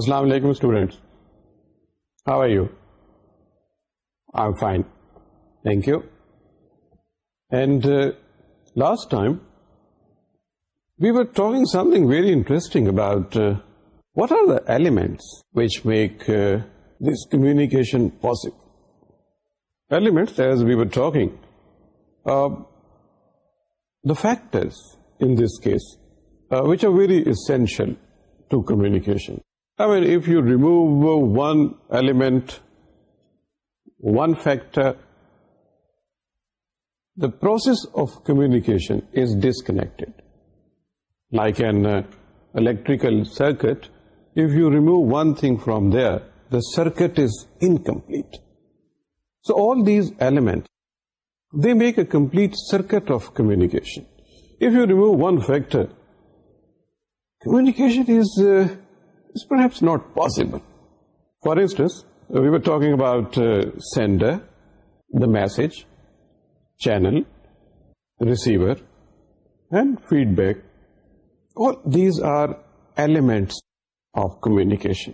السلام علیکم students how are you I fine thank you and last time we were talking something very interesting about what are the elements which make this communication possible elements as we were talking the factors in this case which are very essential to communication I mean, if you remove one element, one factor, the process of communication is disconnected. Like an uh, electrical circuit, if you remove one thing from there, the circuit is incomplete. So all these elements, they make a complete circuit of communication. If you remove one factor, communication is uh, پر ہی not possible for instance we we talking about sender the message channel receiver feedback اور these are elements of communication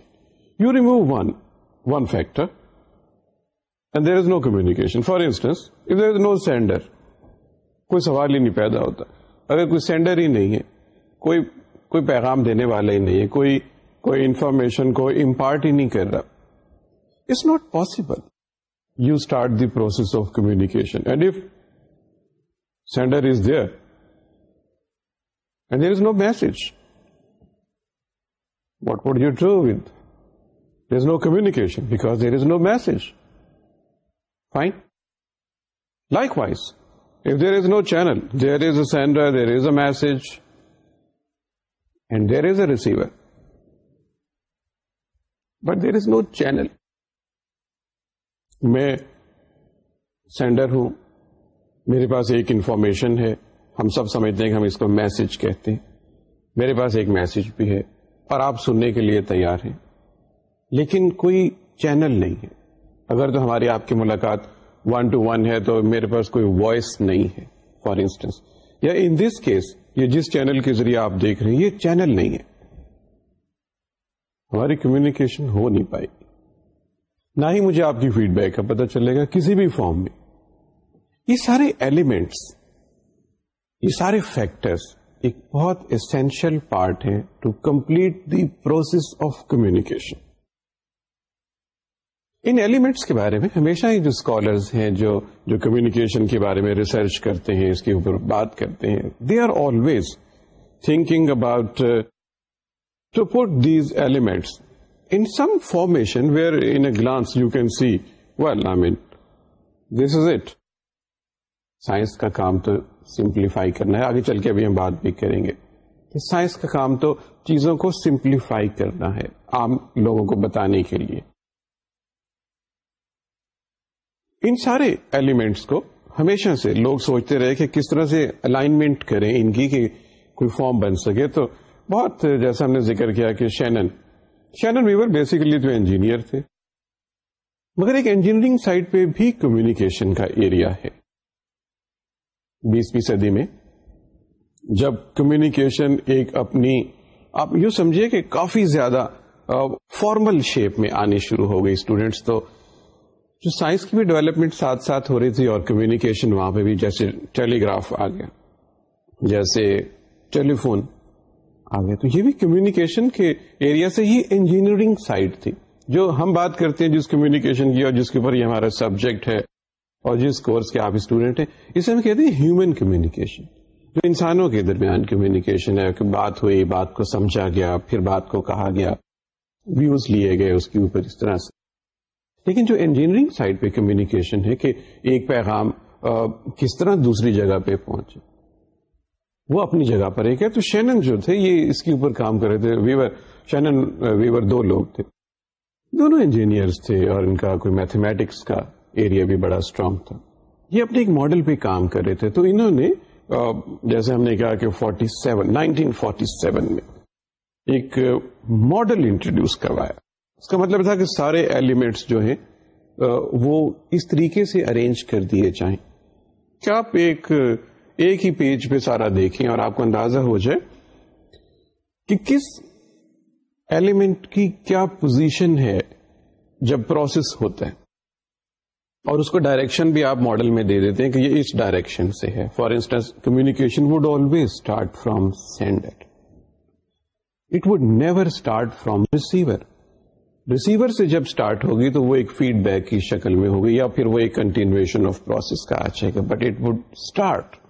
you remove one one factor and there is no communication for instance if there is no sender کوئی سوال ہی نہیں پیدا ہوتا اگر کوئی sender ہی نہیں ہے کوئی کوئی پیغام دینے والا ہی نہیں ہے کوئی کوئی انفارمیشن کو امپارٹ ہی نہیں کر رہا it's not possible you start the process of communication and if sender is there and there is no message what would you do with there is no communication because there is no message fine likewise if there is no channel there is a sender there is a message and there is a receiver but there is no channel میں sender ہوں میرے پاس ایک information ہے ہم سب سمجھتے ہیں کہ ہم اس کو میسج کہتے ہیں میرے پاس ایک میسج بھی ہے اور آپ سننے کے لیے تیار ہیں لیکن کوئی چینل نہیں ہے اگر تو ہماری آپ کی ملاقات ون ٹو ون ہے تو میرے پاس کوئی وائس نہیں ہے فار انسٹنس یا ان دس کیس یہ جس چینل کے ذریعے آپ دیکھ رہے ہیں یہ چینل نہیں ہے ہماری کمیونیکیشن ہو نہیں پائی نہ ہی مجھے آپ کی فیڈ بیک کا پتا چلے گا کسی بھی فارم میں یہ سارے ایلیمنٹس یہ سارے فیکٹرس ایک بہت اسینشل پارٹ ہے to complete the process of communication in elements کے بارے میں ہمیشہ ہی جو اسکالرز ہیں جو جو کمیونیکیشن کے بارے میں ریسرچ کرتے ہیں اس کے اوپر بات کرتے ہیں they are always thinking about where glance you can see well mean, this is it science کا کام تو سمپلیفائی کرنا ہے آگے چل کے ابھی ہم بات بھی کریں گے سائنس کا کام تو چیزوں کو سمپلیفائی کرنا ہے عام لوگوں کو بتانے کے لیے ان سارے ایلیمنٹس کو ہمیشہ سے لوگ سوچتے رہے کہ کس طرح سے الائنمنٹ کریں ان کی کہ کوئی فارم بن سکے تو بہت جیسا ہم نے ذکر کیا کہ شینن شینن ویور بیسیکلی تو انجینئر تھے مگر ایک انجینئرنگ سائٹ پہ بھی کمیونیکیشن کا ایریا ہے بیسویں صدی میں جب کمیونیکیشن ایک اپنی آپ یوں سمجھیے کہ کافی زیادہ فارمل شیپ میں آنی شروع ہو گئی اسٹوڈینٹس تو جو سائنس کی بھی ڈیولپمنٹ ساتھ ساتھ ہو رہی تھی اور کمیونیکیشن وہاں پہ بھی جیسے ٹیلی گراف آ گیا جیسے ٹیلی فون آ گیا تو یہ بھی کمیونیکیشن کے ایریا سے ہی انجینئرنگ سائڈ تھی جو ہم بات کرتے ہیں جس کمیونیکیشن کی اور جس کے اوپر یہ ہمارا سبجیکٹ ہے اور جس کورس کے آپ اسٹوڈینٹ ہیں اسے ہم کہتے ہیں ہیومن کمیونیکیشن جو انسانوں کے درمیان کمیونیکیشن ہے کہ بات ہوئی بات کو سمجھا گیا پھر بات کو کہا گیا ویوز لیے گئے اس کے اوپر اس طرح سے لیکن جو انجینئرنگ سائڈ پہ کمیونیکیشن ہے کہ ایک پیغام کس طرح دوسری جگہ پہ پہنچے وہ اپنی جگہ پر ایک ہے تو شینن جو تھے یہ اس کے اوپر کام کر رہے تھے ویور ویور شینن دو لوگ تھے تھے دونوں اور ان کا کوئی میتھمیٹکس کا ایریا بھی بڑا اسٹرانگ تھا یہ اپنے ایک ماڈل پہ کام کر رہے تھے تو انہوں نے جیسے ہم نے کہا کہ 47 1947 میں ایک ماڈل انٹروڈیوس کروایا اس کا مطلب تھا کہ سارے ایلیمنٹس جو ہیں وہ اس طریقے سے ارینج کر دیے جائیں کہ آپ ایک ایک ہی پیج پہ سارا دیکھیں اور آپ کو اندازہ ہو جائے کہ کس ایلیمنٹ کی کیا پوزیشن ہے جب پروسیس ہوتا ہے اور اس کو ڈائریکشن بھی آپ ماڈل میں دے دیتے ہیں کہ یہ اس ڈائریکشن سے ہے for instance communication would always start from sender it would never start from receiver receiver سے جب اسٹارٹ ہوگی تو وہ ایک فیڈ بیک کی شکل میں ہوگی یا پھر وہ ایک کنٹینویشن آف پروسیس کا آ جائے گا but it would start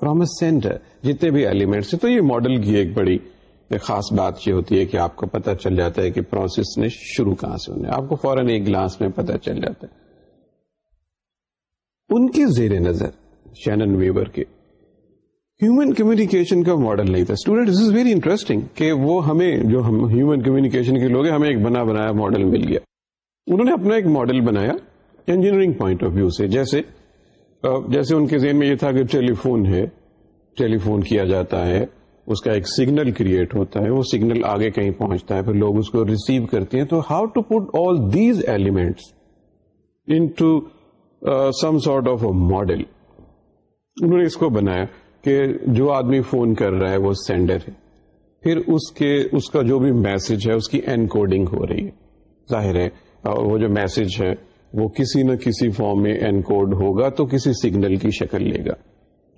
from a sender جتنے بھی ایلیمنٹس ہیں تو یہ ماڈل کی ایک بڑی خاص بات یہ ہوتی ہے کہ آپ کو پتہ چل جاتا ہے کہ پروسیس نے شروع کہاں سے آپ کو فوراً ایک گلاس میں پتہ چل جاتا ہے ان کے زیر نظر شینن ویور کے ہیومن کمیونیکیشن کا ماڈل نہیں تھا اسٹوڈنٹ ویری انٹرسٹنگ کہ وہ ہمیں جو ہیومن کمیونیکیشن کے لوگ ہمیں ایک بنا بنایا ماڈل مل گیا انہوں نے اپنا ایک ماڈل بنایا انجینئرنگ پوائنٹ آف ویو سے جیسے جیسے ان کے ذہن میں یہ تھا کہ ٹیلی فون ہے ٹیلی فون کیا جاتا ہے اس کا ایک سگنل کریٹ ہوتا ہے وہ سگنل آگے کہیں پہنچتا ہے پھر لوگ اس کو ریسیو کرتے ہیں تو how to put all these elements into some sort of a model انہوں نے اس کو بنایا کہ جو آدمی فون کر رہا ہے وہ سینڈر ہے پھر اس کے اس کا جو بھی میسج ہے اس کی انکوڈنگ ہو رہی ہے ظاہر ہے اور وہ جو میسج ہے وہ کسی نہ کسی فارم میں انکوڈ ہوگا تو کسی سگنل کی شکل لے گا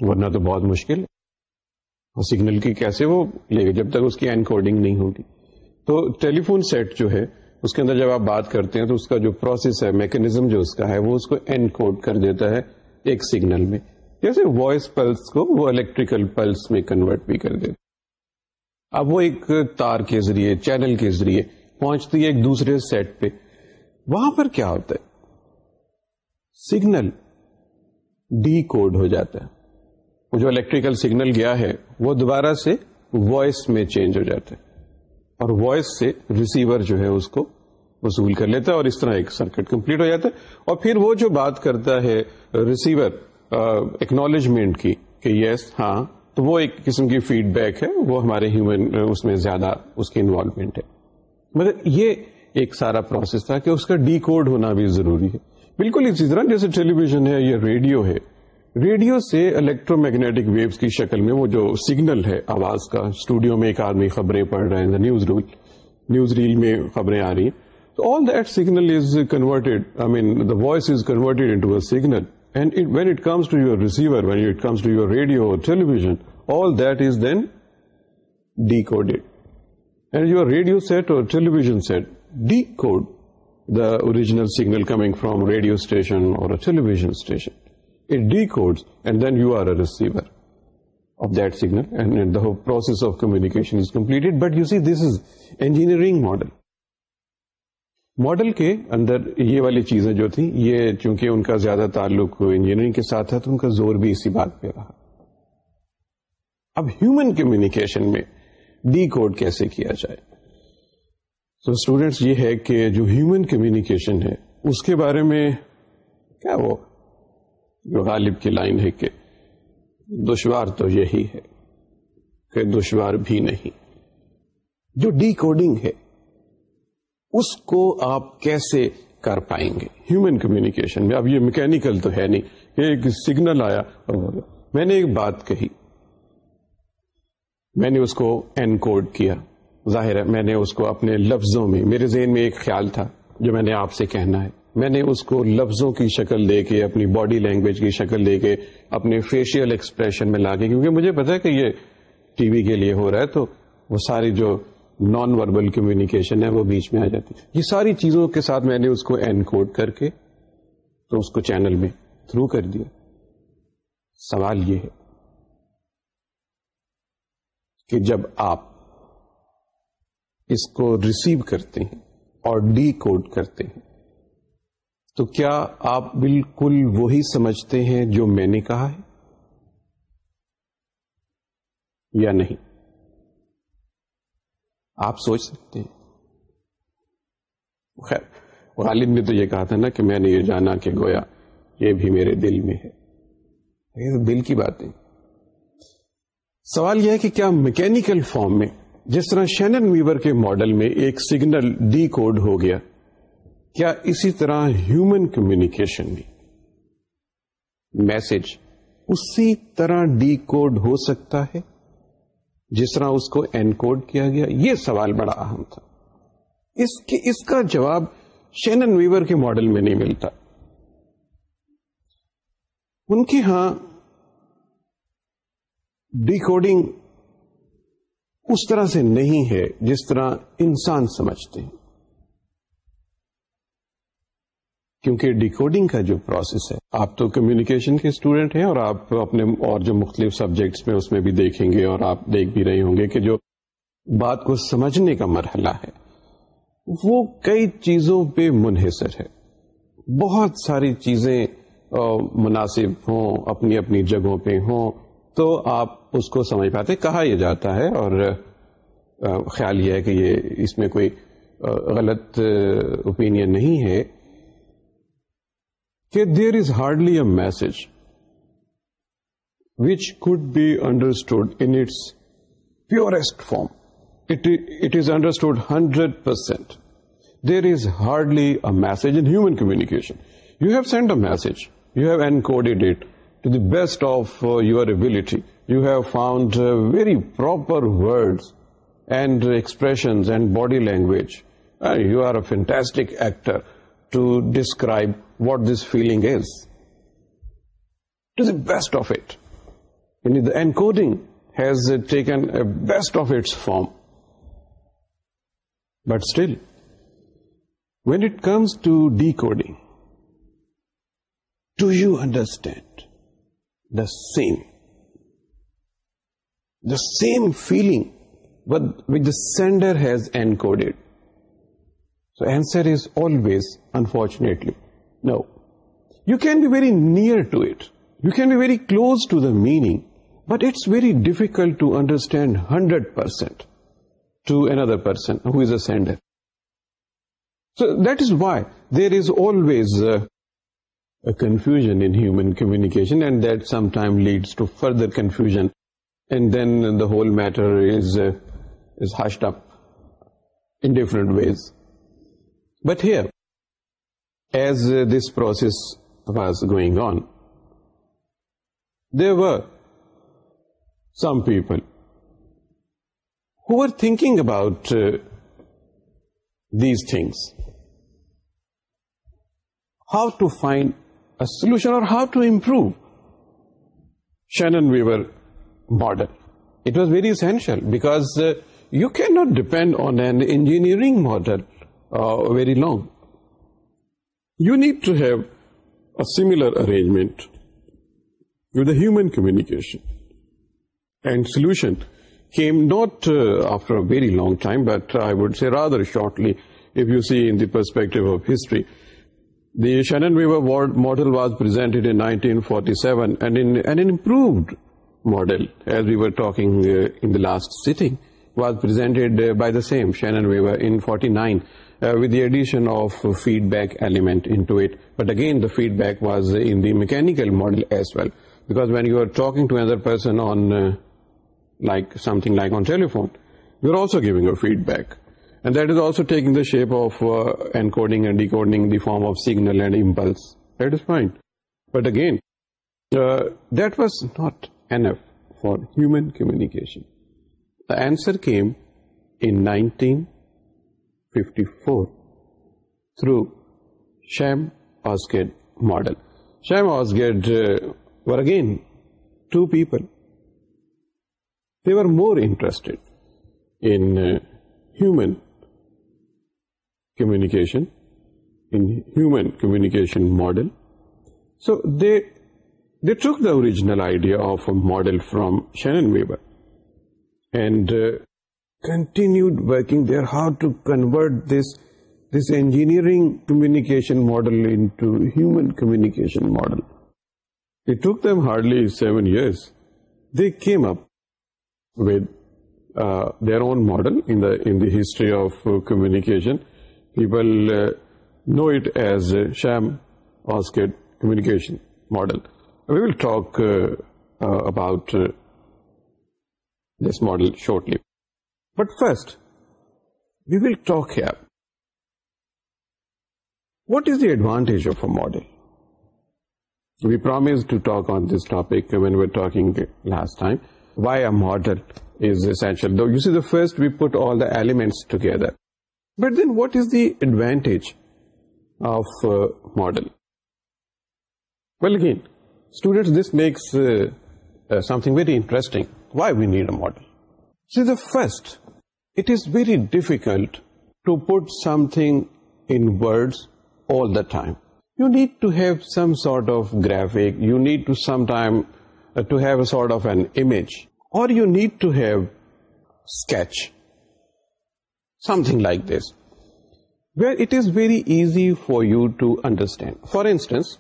ورنہ تو بہت مشکل ہے سگنل کی کیسے وہ لے گا جب تک اس کی انکوڈنگ نہیں ہوگی تو ٹیلی فون سیٹ جو ہے اس کے اندر جب آپ بات کرتے ہیں تو اس کا جو پروسیس ہے میکنیزم جو اس کا ہے وہ اس کو انکوڈ کر دیتا ہے ایک سگنل میں جیسے وائس پلس کو وہ الیکٹریکل پلس میں کنورٹ بھی کر دیتا اب وہ ایک تار کے ذریعے چینل کے ذریعے پہنچتی ہے ایک دوسرے سیٹ پہ وہاں پر کیا ہوتا ہے سگنل ڈی کوڈ ہو جاتا ہے وہ جو الیکٹریکل سگنل گیا ہے وہ دوبارہ سے وائس میں چینج ہو جاتا ہے اور وائس سے ریسیور جو ہے اس کو وصول کر لیتا ہے اور اس طرح ایک سرکٹ کمپلیٹ ہو جاتا ہے اور پھر وہ جو بات کرتا ہے ریسیور اکنالجمنٹ کی کہ یس yes, ہاں تو وہ ایک قسم کی فیڈ بیک ہے وہ ہمارے ہیومن اس میں زیادہ اس کی انوالومنٹ ہے مگر یہ ایک سارا پروسیس تھا کہ اس کا ڈی کوڈ ہونا بھی ضروری ہے بالکل اسی طرح جیسے ٹیلی ویژن ہے یا ریڈیو ہے ریڈیو سے الیکٹرو میگنیٹک ویوز کی شکل میں وہ جو سگنل ہے آواز کا اسٹوڈیو میں ایک آدمی خبریں پڑھ رہے ہیں نیوز ریل نیوز ریل میں خبریں آ رہی ہیں تو all that signal voice is converted and when it comes to your receiver when it comes اور یور ریڈیو سیٹ اور television set decode original signal coming from radio station اور television station of دلڈ process of communication but this is engineering model model کے اندر یہ والی چیزیں جو تھی یہ چونکہ ان کا زیادہ تعلق انجینئرنگ کے ساتھ تھا تو ان کا زور بھی اسی بات پہ رہا اب ہیومن کمیونیکیشن میں ڈی کوڈ کیسے کیا جائے تو اسٹوڈینٹس یہ ہے کہ جو ہیومن کمیونیکیشن ہے اس کے بارے میں کیا وہ جو غالب کی لائن ہے کہ دشوار تو یہی ہے کہ دشوار بھی نہیں جو ڈی کوڈنگ ہے اس کو آپ کیسے کر پائیں گے ہیومن کمیونیکیشن میں اب یہ میکینکل تو ہے نہیں یہ ایک سگنل آیا اور میں نے ایک بات کہی میں نے اس کو این کوڈ کیا ظاہر ہے میں نے اس کو اپنے لفظوں میں میرے ذہن میں ایک خیال تھا جو میں نے آپ سے کہنا ہے میں نے اس کو لفظوں کی شکل دے کے اپنی باڈی لینگویج کی شکل دے کے اپنے فیشیل ایکسپریشن میں لا کے کیونکہ مجھے پتا ہے کہ یہ ٹی وی کے لیے ہو رہا ہے تو وہ ساری جو نان وربل کمیونیکیشن ہے وہ بیچ میں آ جاتی یہ ساری چیزوں کے ساتھ میں نے اس کو اینکوڈ کر کے تو اس کو چینل میں تھرو کر دیا سوال یہ ہے کہ جب آپ اس کو ریسیو کرتے ہیں اور ڈی کوڈ کرتے ہیں تو کیا آپ بالکل وہی سمجھتے ہیں جو میں نے کہا ہے یا نہیں آپ سوچ سکتے ہیں خیر غالب نے تو یہ کہا تھا نا کہ میں نے یہ جانا کہ گویا یہ بھی میرے دل میں ہے یہ دل کی بات ہے سوال یہ ہے کہ کیا میکینیکل فارم میں جس طرح شینن ویور کے ماڈل میں ایک سگنل ڈی کوڈ ہو گیا کیا اسی طرح ہیومن کمیونیکیشن بھی میسج اسی طرح ڈی کوڈ ہو سکتا ہے جس طرح اس کو این کوڈ کیا گیا یہ سوال بڑا اہم تھا اس اس کا جواب شینن ویور کے ماڈل میں نہیں ملتا ان کے ہاں ڈی کوڈنگ اس طرح سے نہیں ہے جس طرح انسان سمجھتے ہیں کیونکہ ڈیکوڈنگ کا جو پروسیس ہے آپ تو کمیونیکیشن کے اسٹوڈنٹ ہیں اور آپ اپنے اور جو مختلف سبجیکٹس میں اس میں بھی دیکھیں گے اور آپ دیکھ بھی رہے ہوں گے کہ جو بات کو سمجھنے کا مرحلہ ہے وہ کئی چیزوں پہ منحصر ہے بہت ساری چیزیں مناسب ہوں اپنی اپنی جگہوں پہ ہوں تو آپ اس کو سمجھ پاتے کہا یہ جاتا ہے اور خیال یہ ہے کہ یہ اس میں کوئی غلط اوپینین نہیں ہے کہ there is hardly a message which could be understood in its purest form it is understood hundred percent there is hardly a message in human communication you have send a message you have encoded coded it to the best of your ability you have found uh, very proper words and expressions and body language. Uh, you are a fantastic actor to describe what this feeling is. To the best of it. And the encoding has uh, taken a best of its form. But still, when it comes to decoding, do you understand the same the same feeling which the sender has encoded. So answer is always, unfortunately, no. You can be very near to it. You can be very close to the meaning, but it's very difficult to understand 100% to another person who is a sender. So that is why there is always uh, a confusion in human communication, and that sometimes leads to further confusion and then the whole matter uh, is hushed up in different ways. But here, as uh, this process was going on, there were some people who were thinking about uh, these things, how to find a solution or how to improve. Shannon, we were model. It was very essential because uh, you cannot depend on an engineering model uh, very long. You need to have a similar arrangement with the human communication. And solution came not uh, after a very long time, but I would say rather shortly, if you see in the perspective of history. The Shannon Weaver model was presented in 1947 and an improved model as we are talk setting was پرائن with the addition of feedback element but again the feedback was in the mechanic as well because to other person giving over feedback and that is also taking shape of encoding decoding the form of signals that is point but again that was not human communication answer came in nineteen fifty four through Schramm Osgood model Schramm Osgood or again to people they are more interested in human communication human communication model so they the took original idea of a model from Shannon بیوڈ work they are how to convert this this engineering communication model into them hardly seven years they کی their own model history of communication as Schramm Osgood communication model We will talk uh, uh, about uh, this model shortly. But first, we will talk here. What is the advantage of a model? We promised to talk on this topic when we were talking last time, why a model is essential. Though you see, the first we put all the elements together. But then what is the advantage of a model? Well, again, Students, this makes uh, uh, something very interesting. Why we need a model? See, the first, it is very difficult to put something in words all the time. You need to have some sort of graphic. You need to sometime uh, to have a sort of an image, or you need to have sketch, something like this, where it is very easy for you to understand. For instance,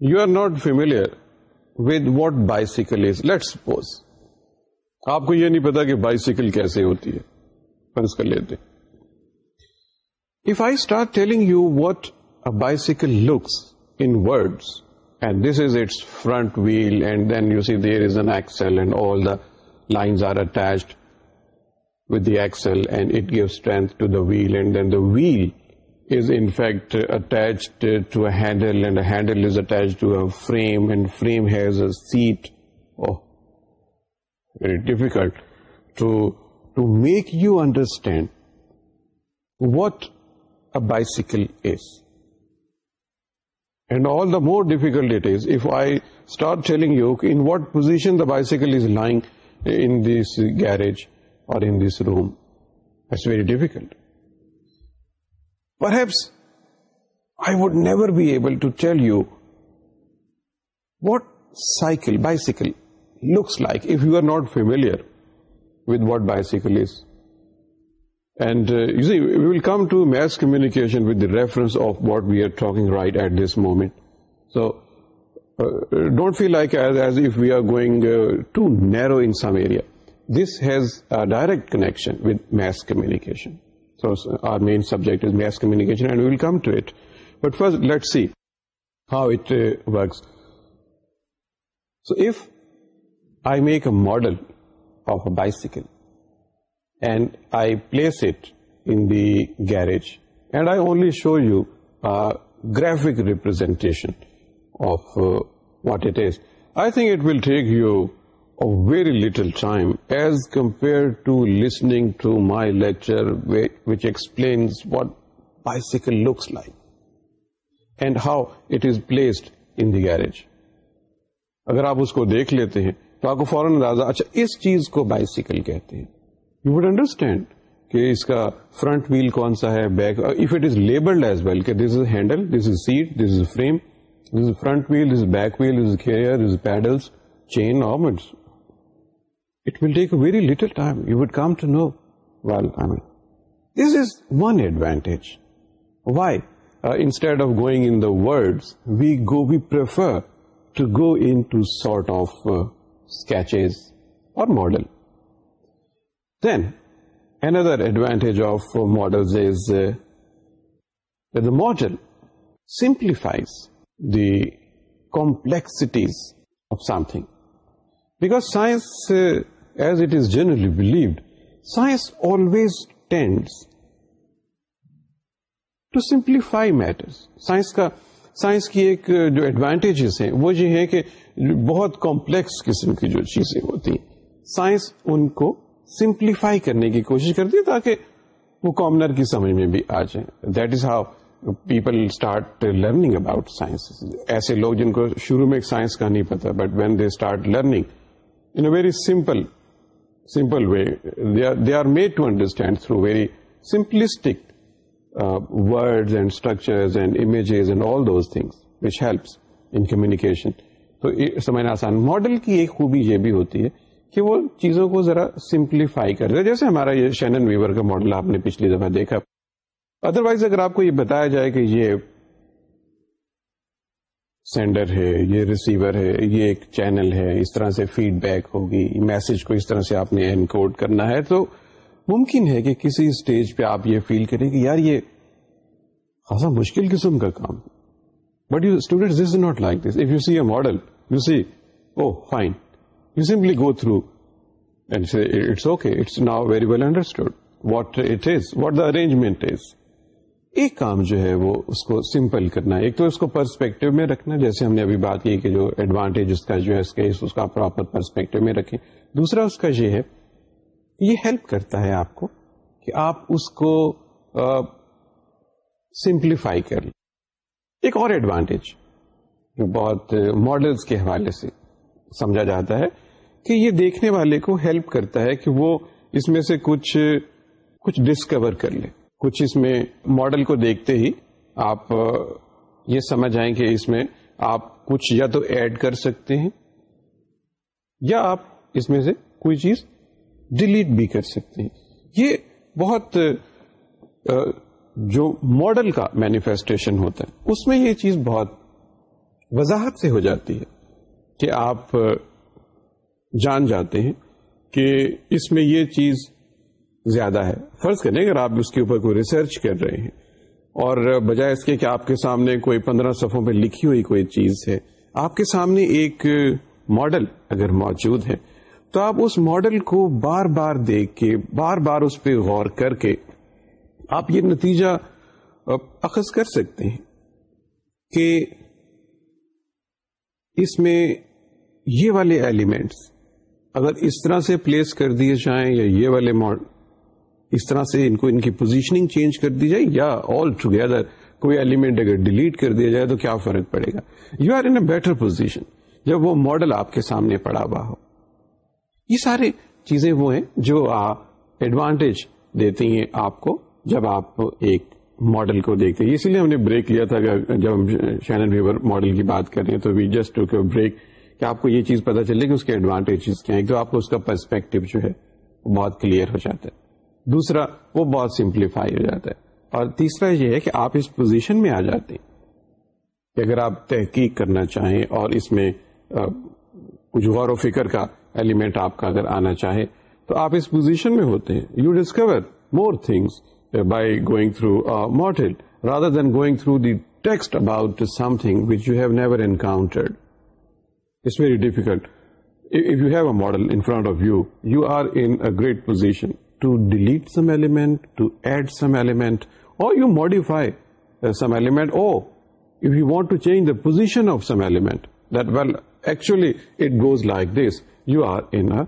you are not familiar with what bicycle is let suppose آپ کو یہ نہیں پتا کہ bicycle کیسے ہوتی ہے فرض کر لیتے if I start telling you what a bicycle looks in words and this is it's front wheel and then you see there is an axle and all the lines are attached with the axle and it gives strength to the wheel and then the wheel handles attach to a frame frames very difficult make you understand what cycle is and all the more difficult is if I you in position bicycle garage or Perhaps I would never be able to tell you what bicycle looks like if you are not familiar with what bicycle is. And uh, you see, we will come to mass communication with the reference of what we are talking right at this moment. So, uh, don't feel like as if we are going uh, too narrow in some area. This has a direct connection with mass communication. Main subject is mass communication model of a bicycle and I place it the garage and I only show you a graphic representation of what it I think it will take you very little time as compare to to to my lecture which what bicycle bicycle like and how it is placed in the garage. اگر آپ اس کو دیکھ لیتے ہیں تو آپ کو فوراً اندازہ اچھا اس چیز کو بائیسیکل کہتے ہیں یو وڈ انڈرسٹینڈ کہ اس کا فرنٹ ویل کون سا ہے back of it is labelled as well کہ this is handle this is seat this is frame this is front wheel is back wheel this is carrier is pedals chain arts It will take a very little time. You would come to know, this is one advantage. Why? Uh, instead of going in the words, we prefer to go into sort of uh, sketches or model. Then, another advantage of uh, models is that the model simplifies the complexities of something. Because science to simplify matters کی ایک جو advantage ہے وہ یہ ہے کہ بہت complex قسم کی جو چیزیں ہوتی ان کو سمپلیفائی کرنے کی کوشش کرتی تاکہ وہ کامنر کی سمجھ میں بھی آ جائے that is how people start learning about science ایسے لوگ جن کو شروع میں سائنس کا نہیں پتا but when they start learning in a simple simple way are made to understand through very simplistic words and structure communication تو سمجھنا آسان ماڈل کی ایک خوبی یہ بھی ہوتی ہے کہ وہ چیزوں کو ذرا سمپلیفائی کر دے جیسے ہمارا یہ شینن ویور کا ماڈل آپ نے پچھلی دفعہ دیکھا ادروائز اگر آپ کو یہ بتایا جائے کہ یہ سینڈر ہے یہ ریسیور ہے یہ ایک چینل ہے اس طرح سے فیڈ بیک ہوگی میسج کو اس طرح سے آپ نے انکوڈ کرنا ہے تو ممکن ہے کہ کسی اسٹیج پہ آپ یہ فیل کریں کہ یار یہ خاصا مشکل قسم کا کام but you student not like this if you see a model you see oh fine you simply go through it's okay it's now very well understood what it is what the arrangement is ایک کام جو ہے وہ اس کو simple کرنا ہے ایک تو اس کو پرسپیکٹو میں رکھنا جیسے ہم نے ابھی بات کی کہ جو ایڈوانٹیج اس کا جو ہے اس اس کے کا پراپر پرسپیکٹو میں رکھیں دوسرا اس کا یہ ہے یہ ہیلپ کرتا ہے آپ کو کہ آپ اس کو سمپلیفائی کر لیں ایک اور ایڈوانٹیج بہت ماڈلس کے حوالے سے سمجھا جاتا ہے کہ یہ دیکھنے والے کو ہیلپ کرتا ہے کہ وہ اس میں سے کچھ کچھ ڈسکور کر لے کچھ اس میں ماڈل کو دیکھتے ہی آپ یہ سمجھ آئیں کہ اس میں آپ کچھ یا تو ایڈ کر سکتے ہیں یا آپ اس میں سے کوئی چیز ڈیلیٹ بھی کر سکتے ہیں یہ بہت جو ماڈل کا مینیفیسٹیشن ہوتا ہے اس میں یہ چیز بہت وضاحت سے ہو جاتی ہے کہ آپ جان جاتے ہیں کہ اس میں یہ چیز زیادہ ہے فرض کریں اگر آپ اس کے اوپر کوئی ریسرچ کر رہے ہیں اور بجائے اس کے کہ آپ کے سامنے کوئی پندرہ صفوں میں لکھی ہوئی کوئی چیز ہے آپ کے سامنے ایک ماڈل اگر موجود ہے تو آپ اس ماڈل کو بار بار دیکھ کے بار بار اس پہ غور کر کے آپ یہ نتیجہ اخذ کر سکتے ہیں کہ اس میں یہ والے ایلیمنٹس اگر اس طرح سے پلیس کر دیے جائیں یا یہ والے اس طرح سے ان کو ان کی پوزیشننگ چینج کر دی جائے یا آل ٹوگیدر کوئی ایلیمنٹ اگر ڈیلیٹ کر دیا جائے تو کیا فرق پڑے گا you are in a better position جب وہ ماڈل آپ کے سامنے پڑا ہوا ہو یہ سارے چیزیں وہ ہیں جو ایڈوانٹیج دیتی ہیں آپ کو جب آپ ایک ماڈل کو دیکھتے ہیں اسی لیے ہم نے بریک لیا تھا جب ہم شینن ویور ماڈل کی بات کر رہے ہیں تو وی جسٹ بریک کہ آپ کو یہ چیز پتا چلے کہ اس کے ایڈوانٹیجز کیا ہیں تو آپ کو اس کا پرسپیکٹو جو ہے بہت کلیئر ہو جاتا ہے دوسرا وہ بہت سمپلیفائی ہو جاتا ہے اور تیسرا یہ ہے کہ آپ اس پوزیشن میں آ جاتے ہیں کہ اگر آپ تحقیق کرنا چاہیں اور اس میں کچھ غور و فکر کا ایلیمنٹ آپ کا اگر آنا چاہے تو آپ اس پوزیشن میں ہوتے ہیں you discover more things by going through model rather than going through the text about something which you have never encountered it's very difficult a model of you you are in great position to delete some element, to add some element, or you modify uh, some element, or if you want to change the position of some element, that, well, actually it goes like this, you are in a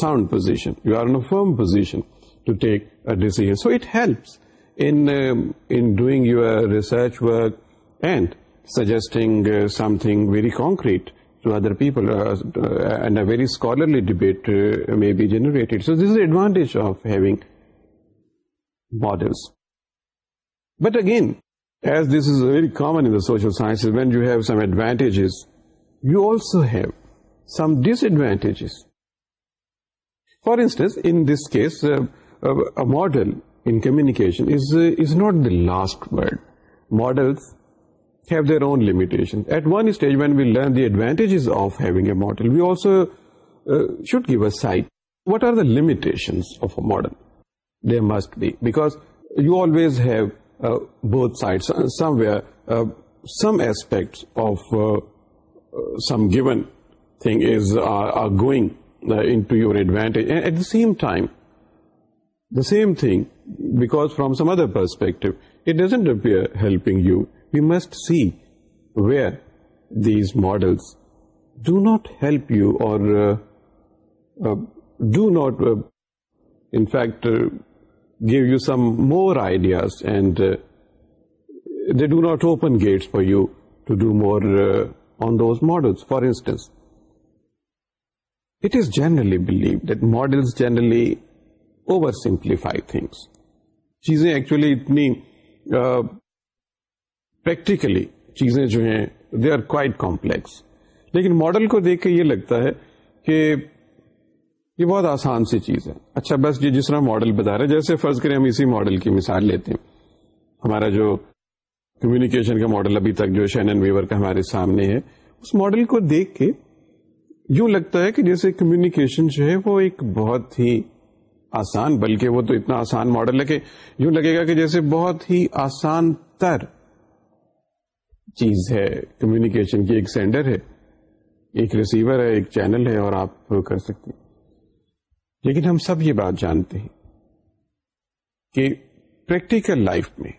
sound position, you are in a firm position to take a decision. So it helps in um, doing your research work and suggesting uh, something very concrete to other people, uh, uh, and a very scholarly debate uh, may be generated. So this is the advantage of having models. But again, as this is very common in the social sciences, when you have some advantages, you also have some disadvantages. For instance, in this case, a model in communication is not the last word. Models have their own limitations. At one stage when we learn the advantages of having a model, we also uh, should give a sight. What are the limitations of a model? There must be, because you always have uh, both sides. Uh, somewhere, some aspects of some given thing are going into your advantage. And at the same time, the same thing, because from some other perspective, it doesn't appear helping you must see aware these models do not help you or do not in fact give you some more ideas and they do not open gates for you to do more on those model for instance it is generally believe that models generally oversimplify things چیزیں actually اتنی practically چیزیں جو ہیں they are quite complex لیکن model کو دیکھ کے یہ لگتا ہے کہ یہ بہت آسان سی چیز ہے اچھا بس یہ جس طرح ماڈل بتا رہے جیسے فرض کریں ہم اسی ماڈل کی مثال لیتے ہیں ہمارا جو کمیونیکیشن کا ماڈل ابھی تک جو ویور کا ہمارے سامنے ہے اس ماڈل کو دیکھ کے یوں لگتا ہے کہ جیسے کمیونیکیشن جو ہے وہ ایک بہت ہی آسان بلکہ وہ تو اتنا آسان ماڈل ہے کہ یوں لگے گا کہ جیسے بہت ہی آسان تر چیز ہے کمیونیکیشن کی ایک سینڈر ہے ایک ریسیور ہے ایک چینل ہے اور آپ کر سکتے ہیں لیکن ہم سب یہ بات جانتے ہیں کہ پریکٹیکل لائف میں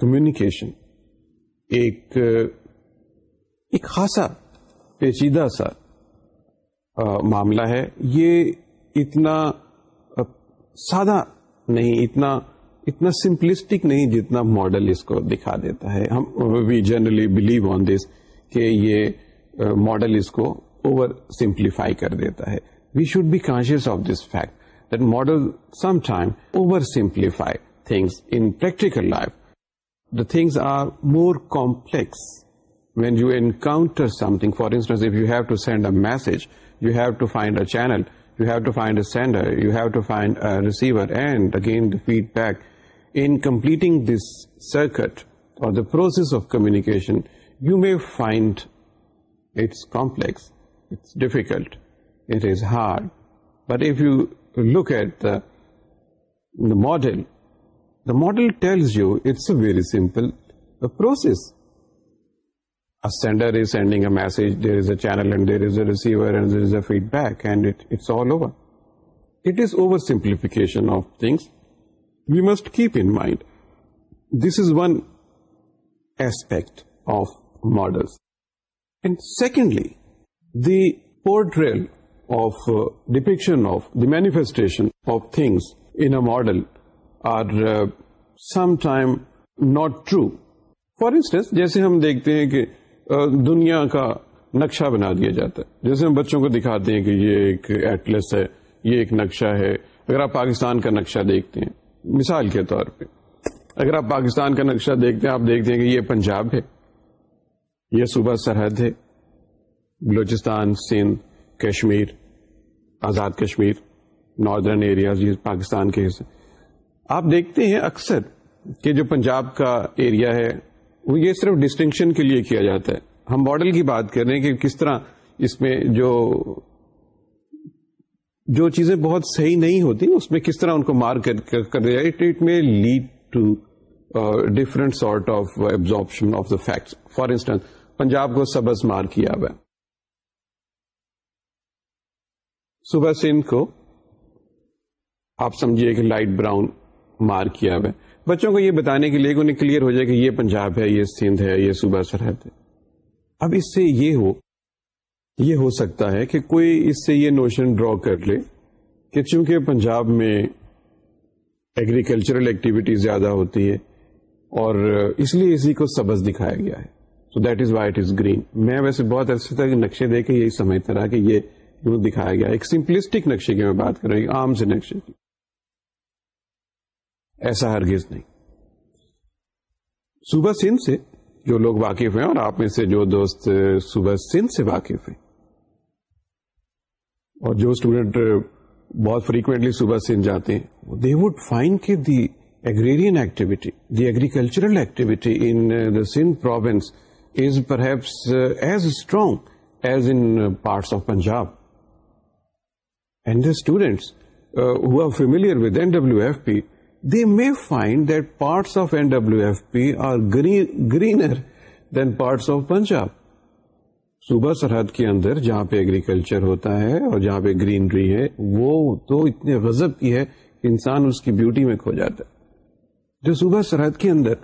کمیونیکیشن ایک ایک خاصا پیچیدہ سا معاملہ ہے یہ اتنا سادہ نہیں اتنا اتنا سمپلسٹک نہیں جتنا ماڈل اس کو دکھا دیتا ہے ہم we generally believe on this کہ یہ ماڈل اس کو اوور سمپلیفائی کر دیتا ہے we should be conscious of this fact that model sometime oversimplify things in practical life the things are more complex when you encounter something for instance if you have to send a message you have to find a channel you have to find a sender you have to find receiver and again the feedback process of communication you may find it's complex difficult it is hard but if you look at the the model the model a very simpler feedback and is oversimplification of things we must keep in mind this is one aspect of models and secondly the portrayal of depiction of the manifestation of things in a model are sometime not true for instance جیسے ہم دیکھتے ہیں کہ دنیا کا نقشہ بنا دیا جاتا ہے جیسے ہم بچوں کو دکھاتے ہیں کہ یہ ایک ایٹلس ہے یہ ایک نقشہ ہے اگر آپ پاکستان کا نقشہ دیکھتے ہیں مثال کے طور پہ اگر آپ پاکستان کا نقشہ دیکھتے ہیں آپ دیکھتے ہیں کہ یہ پنجاب ہے یہ صوبہ سرحد ہے بلوچستان سندھ کشمیر آزاد کشمیر ناردرن ایریاز پاکستان کے حصے آپ دیکھتے ہیں اکثر کہ جو پنجاب کا ایریا ہے وہ یہ صرف ڈسٹنکشن کے لیے کیا جاتا ہے ہم ماڈل کی بات کر رہے ہیں کہ کس طرح اس میں جو جو چیزیں بہت صحیح نہیں ہوتی اس میں کس طرح ان کو مار کر lead to different sort of ایبز of the fact for instance Punjab کو سبز مار کیا ہوا صبح سندھ کو آپ سمجھیے کہ لائٹ براؤن مار کیا ہوا ہے بچوں کو یہ بتانے کے لیے انہیں کلیئر ہو جائے کہ یہ پنجاب ہے یہ سندھ ہے یہ صبح سرحد ہے اب اس سے یہ ہو یہ ہو سکتا ہے کہ کوئی اس سے یہ نوشن ڈرا کر لے کہ چونکہ پنجاب میں ایگریکلچرل ایکٹیویٹی زیادہ ہوتی ہے اور اس لیے اسی کو سبز دکھایا گیا ہے so that is why it is green میں ویسے بہت عرصے تک نقشے دے کے یہی سمجھتا رہا کہ یہ دکھایا گیا ایک سمپلسٹک نقشے کی میں بات کر رہی ہوں عام سے نقشے کی ایسا ہرگز نہیں صبح سندھ سے جو لوگ واقف ہیں اور آپ میں سے جو دوست صبح سندھ سے واقف ہیں اور جو اسٹوڈینٹ uh, بہت فریکوینٹلی صبح سندھ جاتے ہیں they would find the agrarian activity the agricultural activity in the Sindh is perhaps as strong as in parts of Punjab and the students who are familiar with N W F P they may find that parts of N W F P are greener than parts of Punjab صبح سرحد کے اندر جہاں پہ agriculture ہوتا ہے اور جہاں پہ greenery ہے وہ تو اتنے غضب کی ہے کہ انسان اس کی بیوٹی میں کھو جاتا ہے جو صوبہ سرحد کے اندر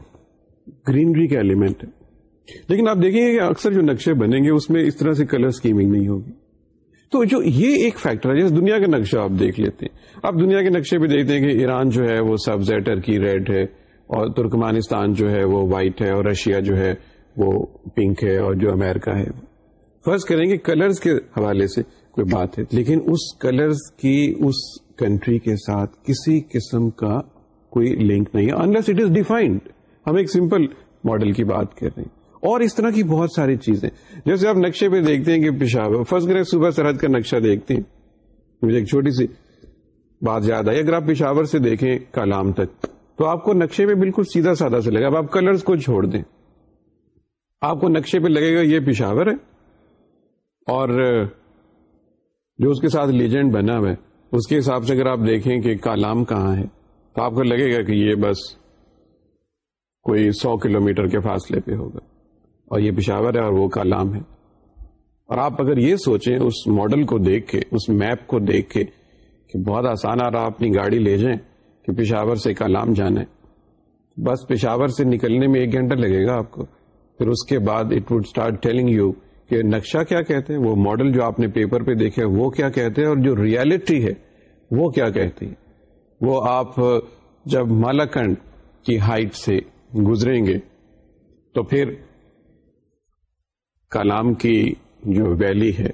گرینری کا ایلیمنٹ ہے لیکن آپ دیکھیں گے کہ اکثر جو نقشے بنیں گے اس میں اس طرح سے کلر اسکیمنگ نہیں ہوگی تو جو یہ ایک فیکٹر ہے جیسے دنیا کا نقشہ آپ دیکھ لیتے ہیں آپ دنیا کے نقشے پہ دیکھتے ہیں کہ ایران جو ہے وہ ہے ٹرکی ریڈ ہے اور ترکمانستان جو ہے وہ وائٹ ہے اور رشیا جو ہے وہ پنک ہے اور جو امیرکا ہے فرض کریں گے کلرز کے حوالے سے کوئی بات ہے لیکن اس کلرز کی اس کنٹری کے ساتھ کسی قسم کا کوئی لنک نہیں ہے انلیس اٹ از ڈیفائنڈ ہم ایک سمپل ماڈل کی بات کر رہے ہیں اور اس طرح کی بہت ساری چیزیں جیسے آپ نقشے پہ دیکھتے ہیں کہ پشاور فرسٹ کریں صبح سرحد کا نقشہ دیکھتے ہیں مجھے ایک چھوٹی سی بات یاد آئی اگر آپ پشاور سے دیکھیں کلام تک تو آپ کو نقشے پہ بالکل سیدھا سادہ سے لگے اب آپ کلرز کو چھوڑ دیں آپ کو نقشے پہ لگے گا یہ پشاور ہے اور جو اس کے ساتھ لیجنڈ بنا ہوا ہے اس کے حساب سے اگر آپ دیکھیں کہ کالام کہاں ہے تو آپ کو لگے گا کہ یہ بس کوئی سو کلومیٹر کے فاصلے پہ ہوگا اور یہ پشاور ہے اور وہ کالام ہے اور آپ اگر یہ سوچیں اس ماڈل کو دیکھ کے اس میپ کو دیکھ کے کہ بہت آسان آ رہا اپنی گاڑی لے جائیں کہ پشاور سے کالام جانا ہے بس پشاور سے نکلنے میں ایک گھنٹہ لگے گا آپ کو پھر اس کے بعد it would start telling you کہ نقشہ کیا کہتے ہیں وہ ماڈل جو آپ نے پیپر پہ دیکھے وہ کیا کہتے ہیں اور جو ریالٹی ہے وہ کیا کہتی ہے وہ آپ جب مالاکنڈ کی ہائٹ سے گزریں گے تو پھر کلام کی جو ویلی ہے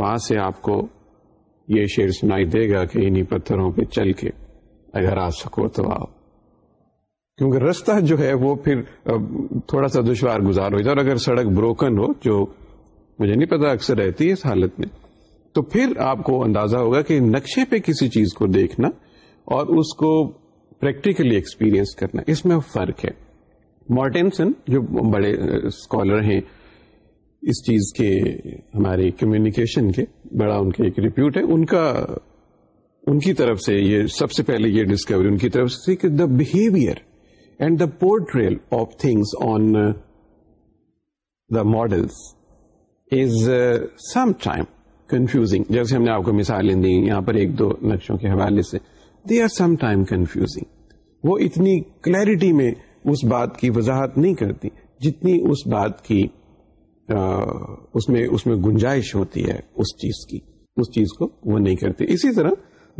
وہاں سے آپ کو یہ شعر سنائی دے گا کہ انہی پتھروں پہ چل کے اگر آ سکو تو آؤ کیونکہ رستہ جو ہے وہ پھر تھوڑا سا دشوار گزار ہو جائے اور اگر سڑک بروکن ہو جو مجھے نہیں پتا اکثر رہتی ہے اس حالت میں تو پھر آپ کو اندازہ ہوگا کہ نقشے پہ کسی چیز کو دیکھنا اور اس کو پریکٹیکلی ایکسپیرئنس کرنا اس میں فرق ہے مارٹینسن جو بڑے اسکالر ہیں اس چیز کے ہمارے کمیونیکیشن کے بڑا ان کے ایک ریپیوٹ ہے ان کا ان کی طرف سے یہ سب سے پہلے یہ ڈسکوری ان کی طرف سے کہ the behaviour and the portrayal of things model confusing جیسے ہم نے آپ کو مثالیں دی دو نقشوں کے حوالے سے دے آر ٹائم کنفیوزنگ وہ اتنی کلیئرٹی میں اس بات کی وضاحت نہیں کرتی جتنی اس بات کی اس میں اس میں گنجائش ہوتی ہے اس چیز کی اس چیز کو وہ نہیں کرتے اسی طرح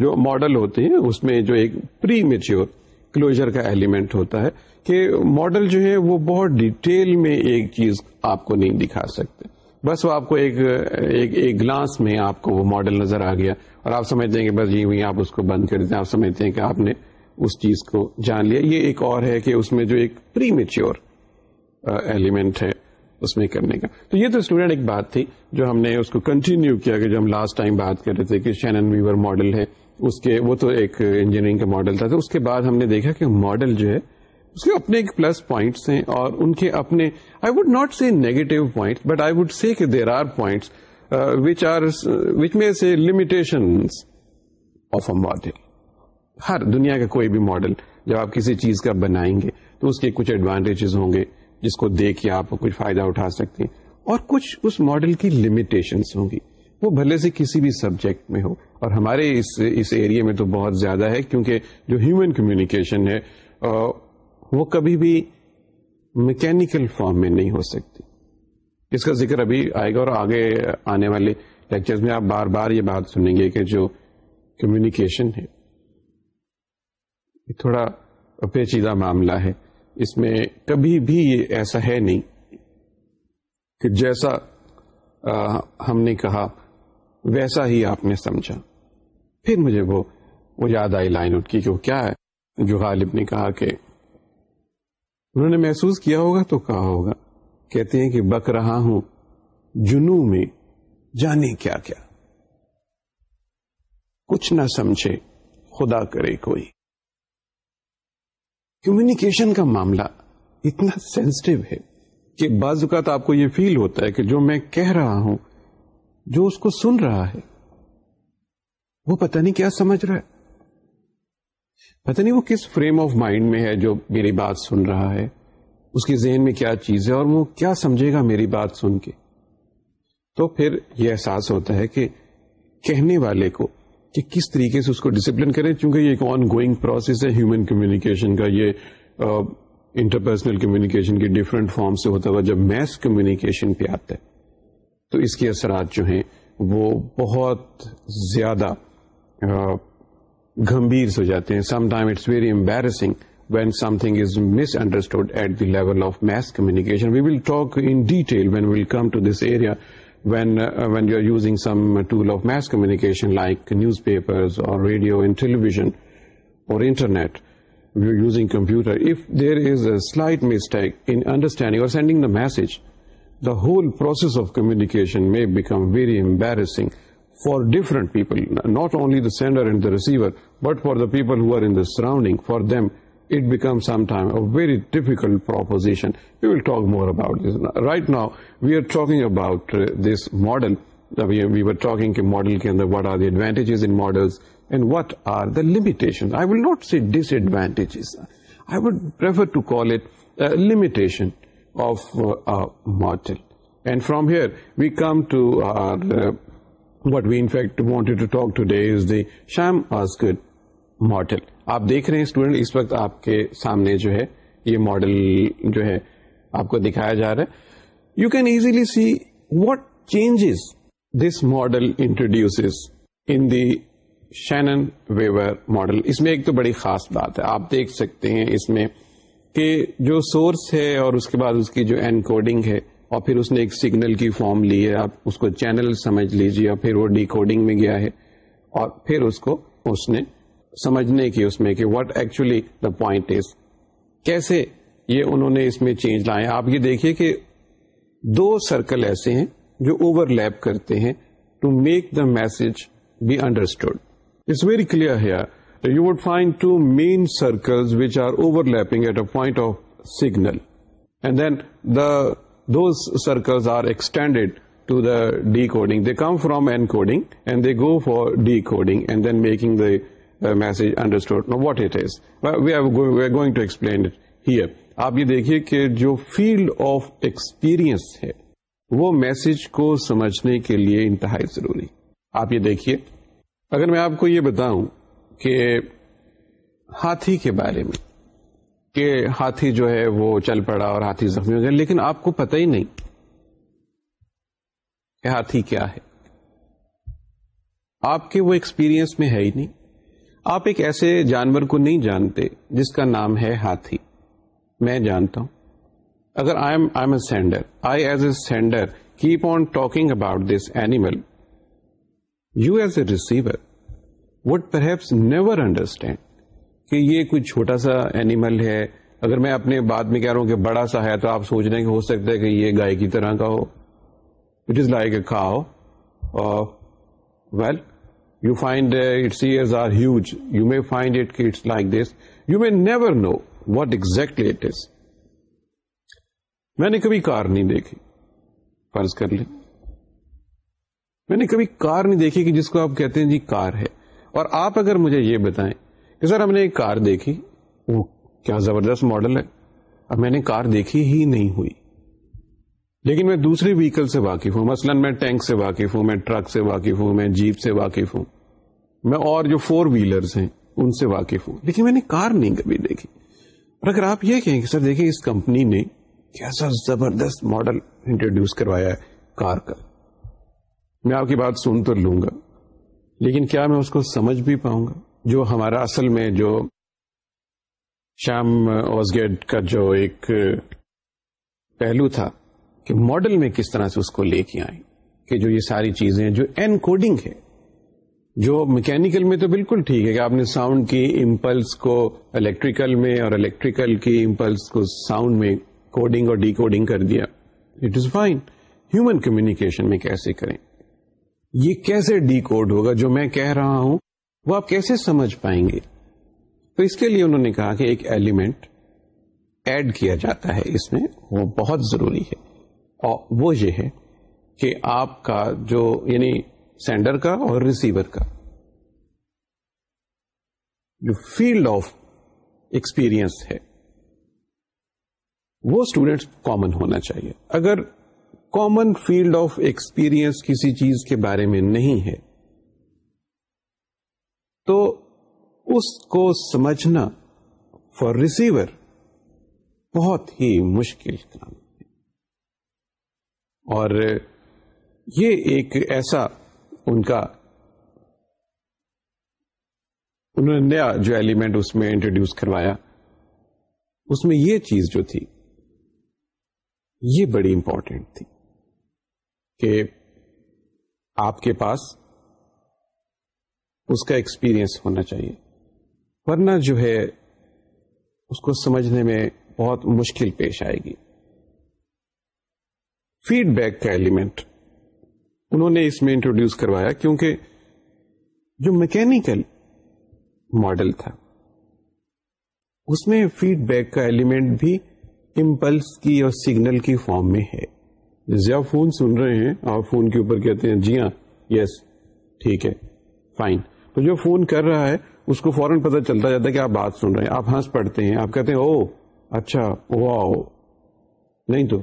جو ماڈل ہوتے ہیں اس میں جو ایک پری میچیور کلوجر کا ایلیمنٹ ہوتا ہے کہ ماڈل جو ہے وہ بہت ڈیٹیل میں ایک چیز آپ کو نہیں دکھا سکتے بس وہ آپ کو ایک ایک گلاس میں آپ کو وہ ماڈل نظر آ گیا اور آپ سمجھتے ہیں کہ بس یہ ہوئی آپ اس کو بند کر دیتے ہیں آپ سمجھتے ہیں کہ آپ نے اس چیز کو جان لیا یہ ایک اور ہے کہ اس میں جو ایک پری میچیور ایلیمنٹ ہے اس میں کرنے کا تو یہ تو اسٹوڈینٹ ایک بات تھی جو ہم نے اس کو کنٹینیو کیا کہ جو ہم لاسٹ ٹائم بات کر رہے تھے کہ شینن ویور ماڈل ہے اس کے وہ تو ایک انجینئرنگ کا ماڈل تھا تو اس کے بعد ہم نے دیکھا کہ ماڈل جو ہے اس کے اپنے ایک پلس پوائنٹس ہیں اور ان کے اپنے I would not see negative point but I would see there are points ہر دنیا کا کوئی بھی ماڈل جب آپ کسی چیز کا بنائیں گے تو اس کے کچھ ایڈوانٹیجز ہوں گے جس کو دیکھ کے آپ کچھ فائدہ اٹھا سکتے ہیں اور کچھ اس ماڈل کی لمیٹیشنس ہوں گی وہ بھلے سے کسی بھی سبجیکٹ میں ہو اور ہمارے اس اس ایریا میں تو بہت زیادہ ہے کیونکہ جو ہیومن کمیونیکیشن ہے وہ کبھی بھی میکینیکل فارم میں نہیں ہو سکتی اس کا ذکر ابھی آئے گا اور آگے آنے والے لیکچرز میں آپ بار بار یہ بات سنیں گے کہ جو کمیونیکیشن ہے یہ تھوڑا پیچیدہ معاملہ ہے اس میں کبھی بھی یہ ایسا ہے نہیں کہ جیسا ہم نے کہا ویسا ہی آپ نے سمجھا پھر مجھے وہ وہ یاد آئی لائن اٹھ کی کہ وہ کیا ہے جو غالب نے کہا کہ انہوں نے محسوس کیا ہوگا تو کہا ہوگا کہتے ہیں کہ بک رہا ہوں جنو میں جانے کیا کیا کچھ نہ سمجھے خدا کرے کوئی کمیونیکیشن کا معاملہ اتنا سینسٹو ہے کہ بعض اوقات آپ کو یہ فیل ہوتا ہے کہ جو میں کہہ رہا ہوں جو اس کو سن رہا ہے وہ پتہ نہیں کیا سمجھ رہا ہے پتہ نہیں وہ کس فریم آف مائنڈ میں ہے جو میری بات سن رہا ہے اس کے ذہن میں کیا چیز ہے اور وہ کیا سمجھے گا میری بات سن کے تو پھر یہ احساس ہوتا ہے کہ کہنے والے کو کہ کس طریقے سے اس کو ڈسپلن کریں چونکہ یہ ایک آن گوئنگ پروسیس ہے ہیومن کمیونیکیشن کمیونیکیشن کا یہ انٹرپرسنل ڈفرینٹ فارم سے ہوتا ہوا جب میس کمیونیکیشن پہ آتا ہے تو اس کے اثرات جو ہیں وہ بہت زیادہ گمبھیر سے ہو جاتے ہیں sometime it's very embarrassing when something is misunderstood at the level of mass communication we will talk in detail when will come to this area Uh, when you're using some tool of mass communication like newspapers or radio and television or internet, we're using computer. If there is a slight mistake in understanding or sending the message, the whole process of communication may become very embarrassing for different people, not only the sender and the receiver, but for the people who are in the surrounding. For them, very difficult proposition you will talk more about now we are talk about model کے اندر what are the advantages what are the disadvantages I would to call it light from here we come to are what ویفیکٹ وانٹے شیم آس گ model آپ دیکھ رہے ہیں student اس وقت آپ کے سامنے جو ہے یہ ماڈل جو ہے آپ کو دکھایا جا رہا ہے you can easily see what changes this model introduce in the Shannon Weaver model اس میں ایک تو بڑی خاص بات ہے آپ دیکھ سکتے ہیں اس میں کہ جو سورس ہے اور اس کے بعد اس کی جو این کوڈنگ ہے اور پھر اس نے ایک سگنل کی فارم لی ہے آپ اس کو چینل سمجھ لیجیے اور پھر وہ ڈیکوڈنگ میں گیا ہے اور پھر اس کو اس نے سمجھنے کی اس میں کہ what actually the point is کیسے یہ انہوں نے اس میں چینج لائے آپ یہ دیکھیے کہ دو سرکل ایسے ہیں جو اوور لیپ کرتے ہیں to make the message be understood it's very clear you would find two main circle which are overlapping at a point of signal are extended to the decoding they come from encoding and they go for decoding and then making the message understood now what it is we are we are going to explain it here آپ یہ دیکھیے کہ جو field of experience ہے وہ message کو سمجھنے کے لیے انتہائی ضروری آپ یہ دیکھیے اگر میں آپ کو یہ بتاؤں کہ ہاتھی کے بارے میں کہ ہاتھی جو ہے وہ چل پڑا اور ہاتھی زخمی ہو گیا لیکن آپ کو پتہ ہی نہیں کہ ہاتھی کیا ہے آپ کے وہ ایکسپیرئنس میں ہے ہی نہیں آپ ایک ایسے جانور کو نہیں جانتے جس کا نام ہے ہاتھی میں جانتا ہوں اگر I am am I a sender I as a sender keep on talking about this animal you as a receiver what perhaps never understand کہ یہ کوئی چھوٹا سا اینیمل ہے اگر میں اپنے بات میں کہہ رہا ہوں کہ بڑا سا ہے تو آپ سوچ رہے ہیں کہ ہو سکتا ہے کہ یہ گائے کی طرح کا ہو it is like a cow well you find are huge you may find it's like this you may never know what exactly it میں نے کبھی کار نہیں دیکھی فرض کر لیں میں نے کبھی کار نہیں دیکھی کہ جس کو آپ کہتے ہیں جی کار ہے اور آپ اگر مجھے یہ بتائیں کہ سر ہم نے ایک کار دیکھی وہ کیا زبردست ماڈل ہے اب میں نے کار دیکھی ہی نہیں ہوئی لیکن میں دوسری ویکل سے واقف ہوں مثلا میں ٹینک سے واقف ہوں میں ٹرک سے واقف ہوں میں جیپ سے واقف ہوں میں اور جو فور ویلرز ہیں ان سے واقف ہوں لیکن میں نے کار نہیں کبھی دیکھی اور اگر آپ یہ کہیں کہ سر دیکھیں اس کمپنی نے کیسا زبردست ماڈل انٹروڈیوس کروایا ہے کار کا میں آپ کی بات سن تو لوں گا لیکن کیا میں اس کو سمجھ بھی پاؤں گا جو ہمارا اصل میں جو شام اوزگیٹ کا جو ایک پہلو تھا کہ ماڈل میں کس طرح سے اس کو لے کے آئیں کہ جو یہ ساری چیزیں جو این کوڈنگ ہے جو میکینیکل میں تو بالکل ٹھیک ہے کہ آپ نے ساؤنڈ کی امپلس کو الیکٹریکل میں اور الیکٹریکل کی امپلس کو ساؤنڈ میں کوڈنگ اور ڈیکوڈنگ کر دیا it is fine human communication میں کیسے کریں یہ کیسے ڈیکوڈ ہوگا جو میں کہہ رہا ہوں وہ آپ کیسے سمجھ پائیں گے تو اس کے لیے انہوں نے کہا کہ ایک ایلیمنٹ ایڈ کیا جاتا ہے اس میں وہ بہت ضروری ہے وہ یہ ہے کہ آپ کا جو یعنی سینڈر کا اور ریسیور کا جو فیلڈ آف ایکسپیرئنس ہے وہ اسٹوڈینٹس کامن ہونا چاہیے اگر کامن فیلڈ آف ایکسپیرئنس کسی چیز کے بارے میں نہیں ہے تو اس کو سمجھنا فار ریسیور بہت ہی مشکل کام اور یہ ایک ایسا ان کا انہوں نے نیا جو ایلیمنٹ اس میں انٹروڈیوس کروایا اس میں یہ چیز جو تھی یہ بڑی امپورٹینٹ تھی کہ آپ کے پاس اس کا ایکسپیرئنس ہونا چاہیے ورنہ جو ہے اس کو سمجھنے میں بہت مشکل پیش آئے گی فیڈ بیک کا ایلیمنٹ انہوں نے اس میں انٹروڈیوس کروایا کیونکہ جو میکینکل ماڈل تھا اس میں فیڈ بیک کا ایلیمنٹ بھی امپلس کی اور سگنل کی فارم میں ہے آپ فون سن رہے ہیں اور فون کے اوپر کہتے ہیں جی ہاں یس ٹھیک ہے فائن تو جو فون کر رہا ہے اس کو فوراً پتہ چلتا جاتا ہے کہ آپ بات سن رہے ہیں آپ ہنس پڑتے ہیں آپ کہتے ہیں او اچھا نہیں تو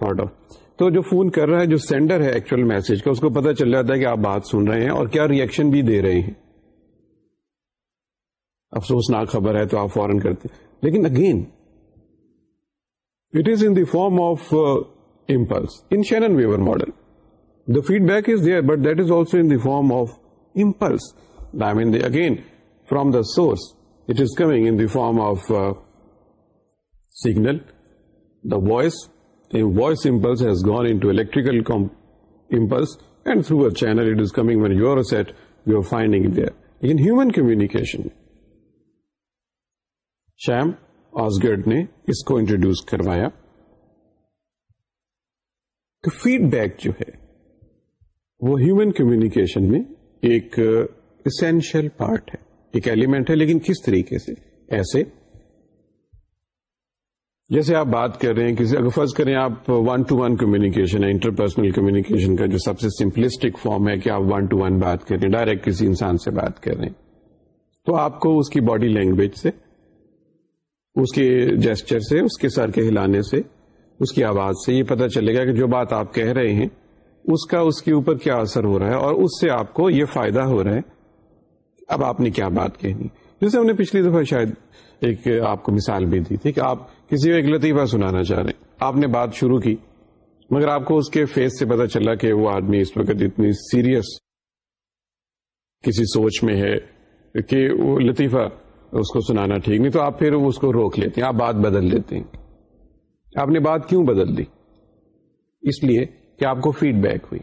سارٹ آف تو جو فون کر رہا ہے جو سینڈر ہے ایکچوئل میسج کا اس کو پتا چل جاتا ہے کہ آپ بات سن رہے ہیں اور کیا ریئیکشن بھی دے رہے ہیں افسوسناک خبر ہے تو آپ فورن کرتے لیکن again it is in form of impulse in Shannon Weaver model the feedback is there but that is also in the form of impulse again from the source it is coming in form of signal the voice voice gone to electrical through a channel communication Schramm Osgood نے اس کو introduce کروایا feed back جو ہے وہ human communication میں ایک essential part ہے ایک ایلیمنٹ ہے لیکن کس طریقے سے ایسے جیسے آپ بات کر رہے ہیں کسی اگر فرض کریں آپ ون ٹو ون کمیونیکیشن ہے انٹرپرسنل کمیونیکیشن کا جو سب سے سمپلسٹک فارم ہے کہ آپ ون ٹو ون بات کر رہے ہیں ڈائریکٹ کسی انسان سے بات کر رہے ہیں تو آپ کو اس کی باڈی لینگویج سے اس کے جیسچر سے اس کے سر کے ہلانے سے اس کی آواز سے یہ پتا چلے گا کہ جو بات آپ کہہ رہے ہیں اس کا اس کے اوپر کیا اثر ہو رہا ہے اور اس سے آپ کو یہ فائدہ ہو رہا ہے اب آپ نے کیا بات کہنی جیسے ہم نے پچھلی دفعہ شاید ایک آپ کو مثال بھی دی تھی کہ آپ کسی کو ایک لطیفہ سنانا چاہ رہے ہیں آپ نے بات شروع کی مگر آپ کو اس کے فیس سے پتا چلا کہ وہ آدمی اس وقت اتنی سیریس کسی سوچ میں ہے کہ وہ لطیفہ اس کو سنانا ٹھیک نہیں تو آپ پھر اس کو روک لیتے ہیں آپ بات بدل لیتے ہیں آپ نے بات کیوں بدل دی اس لیے کہ آپ کو فیڈ بیک ہوئی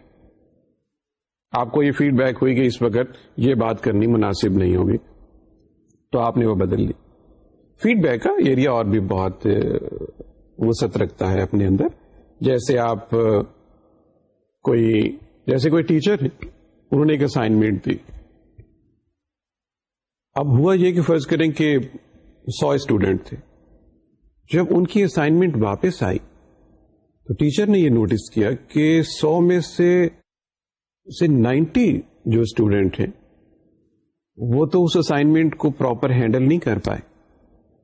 آپ کو یہ فیڈ بیک ہوئی کہ اس وقت یہ بات کرنی مناسب نہیں ہوگی تو آپ نے وہ بدل لی فیڈ بیک کا ایریا اور بھی بہت وسعت رکھتا ہے اپنے اندر جیسے آپ کوئی جیسے کوئی ٹیچر انہوں نے ایک اسائنمنٹ دی اب ہوا یہ کہ فرض کریں کہ سو اسٹوڈینٹ تھے جب ان کی اسائنمنٹ واپس آئی تو ٹیچر نے یہ نوٹس کیا کہ سو میں سے سے نائنٹی جو اسٹوڈینٹ ہیں وہ تو اس اسائنمنٹ کو پراپر ہینڈل نہیں کر پائے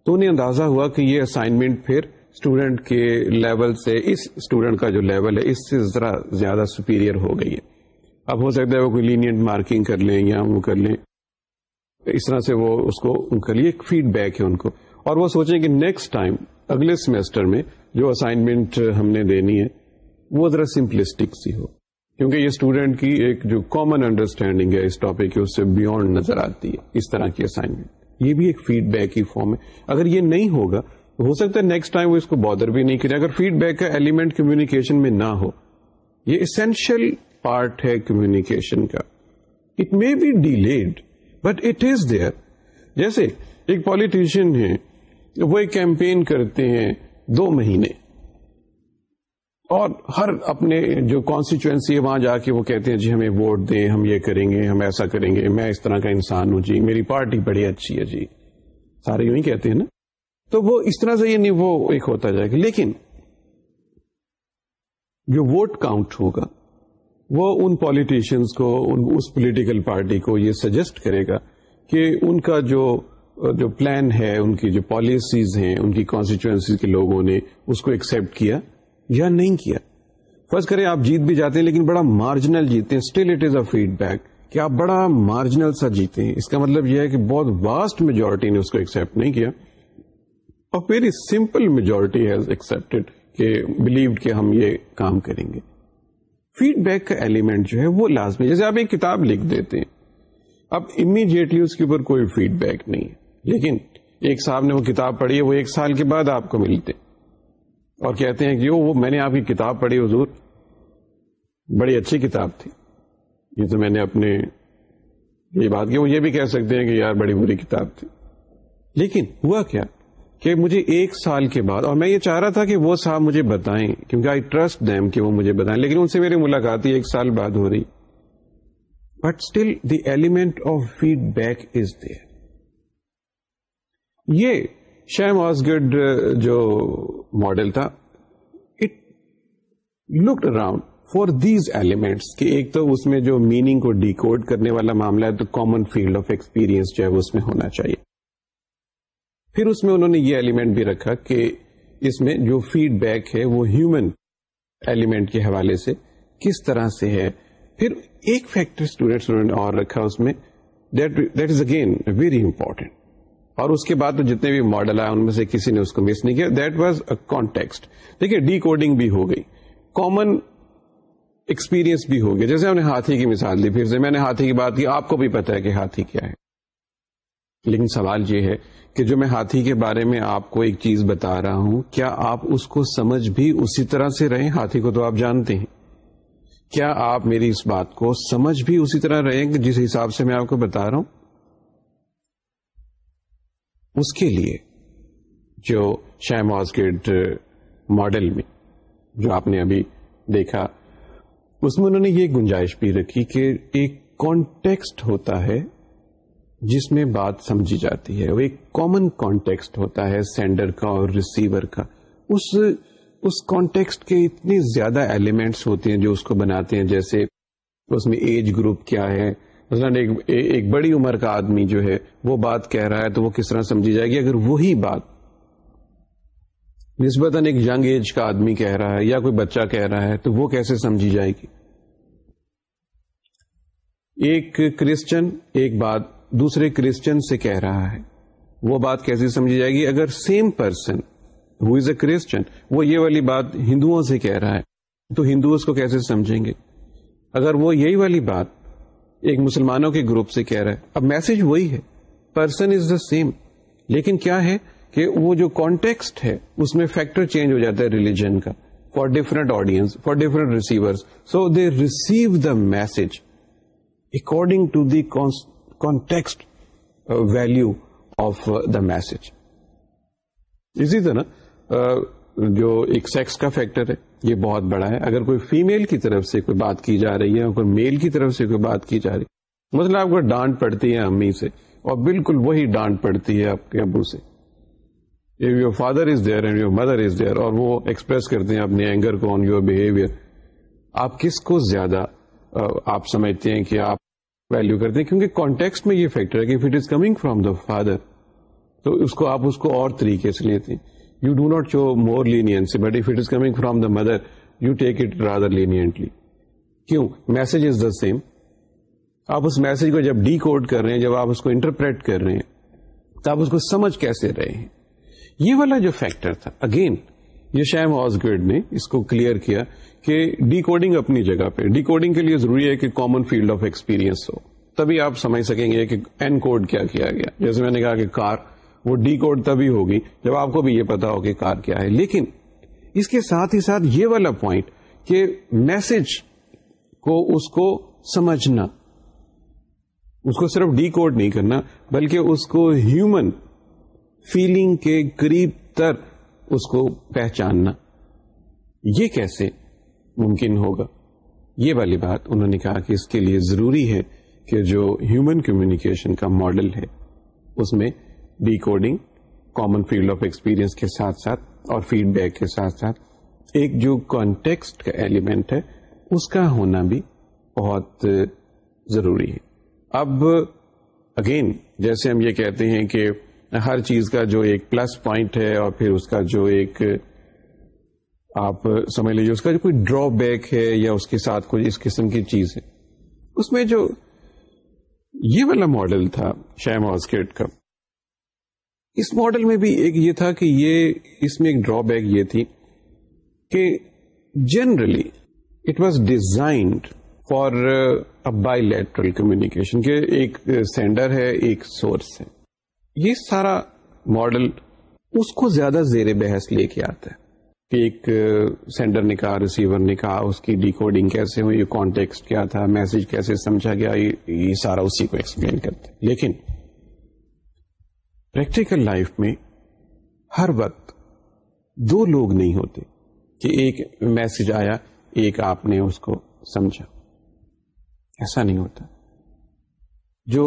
تو انہیں اندازہ ہوا کہ یہ اسائنمنٹ پھر اسٹوڈینٹ کے لیول سے اس اسٹوڈینٹ کا جو لیول ہے اس سے ذرا زیادہ سپیریئر ہو گئی ہے اب ہو سکتا ہے وہ کوئی لینئنٹ مارکنگ کر لیں یا وہ کر لیں اس طرح سے وہ اس کو ان کے لیے فیڈ بیک ہے ان کو اور وہ سوچیں کہ نیکسٹ ٹائم اگلے سیمسٹر میں جو اسائنمنٹ ہم نے دینی ہے وہ ذرا سمپلسٹک سی ہو کیونکہ یہ اسٹوڈینٹ کی ایک جو کامن انڈرسٹینڈنگ ہے اس ٹاپک کی اس سے بیونڈ نظر آتی ہے اس طرح کی اسائنمنٹ یہ بھی ایک فیڈ بیک کی فارم ہے اگر یہ نہیں ہوگا ہو سکتا ہے نیکسٹ ٹائم وہ اس کو بادر بھی نہیں کرے اگر فیڈ بیک کا ایلیمنٹ کمیونیکیشن میں نہ ہو یہ اسینشیل پارٹ ہے کمیونیکیشن کا it may be delayed but it is there جیسے ایک پالیٹیشین ہے وہ ایک کیمپین کرتے ہیں دو مہینے اور ہر اپنے جو کانسٹیچوئنسی ہے وہاں جا کے وہ کہتے ہیں جی ہمیں ووٹ دیں ہم یہ کریں گے ہم ایسا کریں گے میں اس طرح کا انسان ہوں جی میری پارٹی بڑی اچھی ہے جی سارے یوں ہی کہتے ہیں نا تو وہ اس طرح سے یہ نہیں وہ ایک ہوتا جائے گا لیکن جو ووٹ کاؤنٹ ہوگا وہ ان پالیٹیشینس کو اس پولیٹیکل پارٹی کو یہ سجیسٹ کرے گا کہ ان کا جو پلان ہے ان کی جو پالیسیز ہیں ان کی کانسٹیچوئنسی کے لوگوں نے اس کو ایکسپٹ کیا یا نہیں کیا فرض کریں آپ جیت بھی جاتے ہیں لیکن بڑا مارجنل جیتے ہیں still it is a feedback کہ آپ بڑا مارجنل سا جیتے ہیں اس کا مطلب یہ ہے کہ بہت واسٹ میجورٹی نے اس کو ایکسپٹ نہیں کیا اور سمپل میجورٹی ہیز کہ کہ بلیوڈ ہم یہ کام کریں گے فیڈ بیک کا ایلیمنٹ جو ہے وہ لازمی جیسے آپ ایک کتاب لکھ دیتے ہیں اب امیڈیٹلی اس کے اوپر کوئی فیڈ بیک نہیں ہے لیکن ایک صاحب نے وہ کتاب پڑھی ہے وہ ایک سال کے بعد آپ کو ملتے ہیں اور کہتے ہیں کہ وہ میں نے آپ کی کتاب پڑھی حضور بڑی اچھی کتاب تھی یہ تو میں نے اپنے یہ یہ بات کی وہ بھی کہہ سکتے ہیں کہ یار بڑی بری کتاب تھی لیکن ہوا کیا کہ مجھے ایک سال کے بعد اور میں یہ چاہ رہا تھا کہ وہ صاحب مجھے بتائیں کیونکہ آئی ٹرسٹ دیم کہ وہ مجھے بتائیں لیکن ان سے میری ملاقات ہی ایک سال بعد ہو رہی but still the element of feedback is there یہ شیم آس گڈ جو ماڈل تھا it look around for these elements کہ ایک تو اس میں جو میننگ کو ڈیکوڈ کرنے والا معاملہ ہے تو کامن فیلڈ آف ایکسپیرئنس جو ہے اس میں ہونا چاہیے پھر اس میں انہوں نے یہ ایلیمنٹ بھی رکھا کہ اس میں جو فیڈ بیک ہے وہ ہیومن ایلیمنٹ کے حوالے سے کس طرح سے ہے پھر ایک فیکٹر اسٹوڈینٹ اور رکھا اس میں that is again very important اور اس کے بعد تو جتنے بھی ماڈل آئے ان میں سے کسی نے اس کو مس نہیں کیا دیٹ واز اے کانٹیکسٹ دیکھیے ڈی کوڈنگ بھی ہو گئی کامن ایکسپیرئنس بھی ہو گیا جیسے ہم نے ہاتھی کی مثال دی پھر سے میں نے ہاتھی کی بات کی آپ کو بھی پتا ہے کہ ہاتھی کیا ہے لیکن سوال یہ ہے کہ جو میں ہاتھی کے بارے میں آپ کو ایک چیز بتا رہا ہوں کیا آپ اس کو سمجھ بھی اسی طرح سے رہیں ہاتھی کو تو آپ جانتے ہیں کیا آپ میری اس بات کو سمجھ بھی اسی طرح رہیں گے جس حساب سے میں آپ کو بتا رہا ہوں اس کے لیے جو شاہ ماڈل میں جو آپ نے ابھی دیکھا اس میں انہوں نے یہ گنجائش بھی رکھی کہ ایک کانٹیکسٹ ہوتا ہے جس میں بات سمجھی جاتی ہے وہ ایک کامن کانٹیکسٹ ہوتا ہے سینڈر کا اور ریسیور کا اس اس کانٹیکسٹ کے اتنے زیادہ ایلیمنٹس ہوتے ہیں جو اس کو بناتے ہیں جیسے اس میں ایج گروپ کیا ہے مثلاً ایک ایک بڑی عمر کا آدمی جو ہے وہ بات کہہ رہا ہے تو وہ کس طرح سمجھی جائے گی اگر وہی بات نسبتاً ایک یگ ایج کا آدمی کہہ رہا ہے یا کوئی بچہ کہہ رہا ہے تو وہ کیسے سمجھی جائے گی ایک کرسچن ایک بات دوسرے کرسچن سے کہہ رہا ہے وہ بات کیسے سمجھی جائے گی اگر same person who is a Christian وہ یہ والی بات ہندوؤں سے کہہ رہا ہے تو ہندو اس کو کیسے سمجھیں گے اگر وہ یہی والی بات ایک مسلمانوں کے گروپ سے کہہ رہا ہے اب میسج وہی ہے پرسن از دا سیم لیکن کیا ہے کہ وہ جو کانٹیکسٹ ہے اس میں فیکٹر چینج ہو جاتا ہے ریلیجن کا for different audience for different receiver so they receive the message according to the context value of the message اسی طرح جو ایک سیکس کا فیکٹر ہے یہ بہت بڑا ہے اگر کوئی فیمیل کی طرف سے کوئی بات کی جا رہی ہے کوئی میل کی طرف سے کوئی بات کی جا رہی ہے مطلب آپ کو ڈانٹ پڑتی ہے امی سے اور بالکل وہی ڈانٹ پڑتی ہے آپ کے ابو سے if your father is there and your mother is there اور وہ ایکسپریس کرتے ہیں اپنے اینگر کو آن یور بہیویئر آپ کس کو زیادہ آپ سمجھتے ہیں کہ آپ ویلو کرتے ہیں کیونکہ کانٹیکس میں یہ فیکٹر ہے کہ it is coming from the father تو اس اس کو کو آپ اور طریقے سے لیتے ہیں you do not show more leniency but if it is coming from the mother you take it rather same آپ اس میسج کو جب ڈی کوڈ کر رہے ہیں جب آپ اس کو انٹرپریٹ کر رہے ہیں تو آپ اس کو سمجھ کیسے رہے ہیں یہ والا جو فیکٹر تھا اگین یہ شیم یشگ نے اس کو کلیئر کیا کہ ڈی کوڈنگ اپنی جگہ پہ ڈی کوڈنگ کے لیے ضروری ہے کہ کامن فیلڈ آف ایکسپیرئنس ہو تبھی آپ سمجھ سکیں گے کہ این کوڈ کیا کیا گیا جیسے میں نے کہا کہ کار وہ ڈی کوڈ تبھی ہوگی جب آپ کو بھی یہ پتا ہو کہ کار کیا ہے لیکن اس کے ساتھ ہی ساتھ یہ والا پوائنٹ کہ میسج کو اس کو سمجھنا اس کو صرف ڈی کوڈ نہیں کرنا بلکہ اس کو ہیومن فیلنگ کے قریب تر اس کو پہچاننا یہ کیسے ممکن ہوگا یہ والی بات انہوں نے کہا کہ اس کے لیے ضروری ہے کہ جو ہیومن کمیونیکیشن کا ماڈل ہے اس میں decoding common field of experience کے ساتھ اور فیڈ بیک کے ساتھ ساتھ ایک جو کانٹیکسٹ کا ایلیمنٹ ہے اس کا ہونا بھی بہت ضروری ہے اب اگین جیسے ہم یہ کہتے ہیں کہ ہر چیز کا جو ایک پلس پوائنٹ ہے اور پھر اس کا جو ایک آپ سمجھ لیجیے اس کا جو کوئی ڈرا بیک ہے یا اس کے ساتھ کوئی اس قسم کی چیز ہے اس میں جو یہ والا ماڈل تھا شیم آسکیٹ کا اس ماڈل میں بھی ایک یہ تھا کہ یہ اس میں ایک ڈرا بیک یہ تھی کہ generally it was designed for bilateral communication ایک سینڈر uh, ہے ایک سورس ہے یہ سارا ماڈل اس کو زیادہ زیر بحث لے کے آتا ہے کہ ایک سینڈر uh, نے کہا ریسیور نے کہا اس کی ڈیکوڈنگ کیسے ہوئی کانٹیکسٹ کیا تھا میسج کیسے سمجھا گیا یہ سارا اسی کو ایکسپلین کرتے لیکن پریکٹیکل لائف میں ہر وقت دو لوگ نہیں ہوتے کہ ایک میسج آیا ایک آپ نے اس کو سمجھا ایسا نہیں ہوتا جو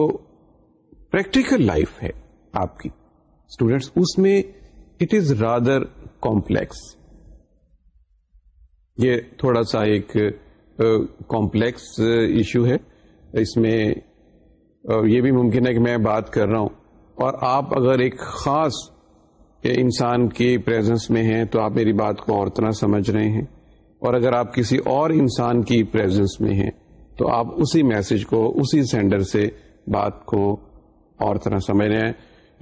پریکٹیکل لائف ہے آپ کی اسٹوڈینٹس اس میں اٹ از رادر کمپلیکس یہ تھوڑا سا ایک کمپلیکس ایشو ہے اس میں یہ بھی ممکن ہے کہ میں بات کر رہا ہوں اور آپ اگر ایک خاص انسان کی پریزنس میں ہیں تو آپ میری بات کو اور طرح سمجھ رہے ہیں اور اگر آپ کسی اور انسان کی پریزنس میں ہیں تو آپ اسی میسج کو اسی سینڈر سے بات کو اور طرح سمجھ رہے ہیں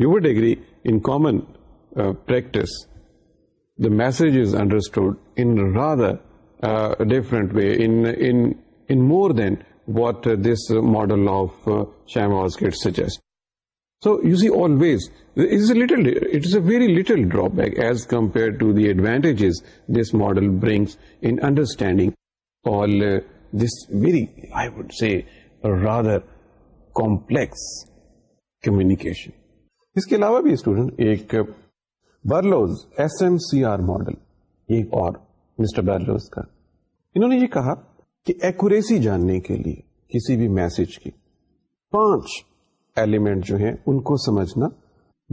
you would agree in common practice the message is understood in rather different way in more than what this model of gate suggest So you see always, it is a little, it is a very little drawback as compared to the advantages this model brings in understanding all uh, this very, I would say, a rather complex communication. اس کے علاوہ بھی student ایک Berlo's S M C R model ایک اور mister برلوز کا انہوں نے یہ کہا کہ ایکوریسی جاننے کے لیے کسی بھی میسج کی پانچ ایلیمنٹ جو ہیں ان کو سمجھنا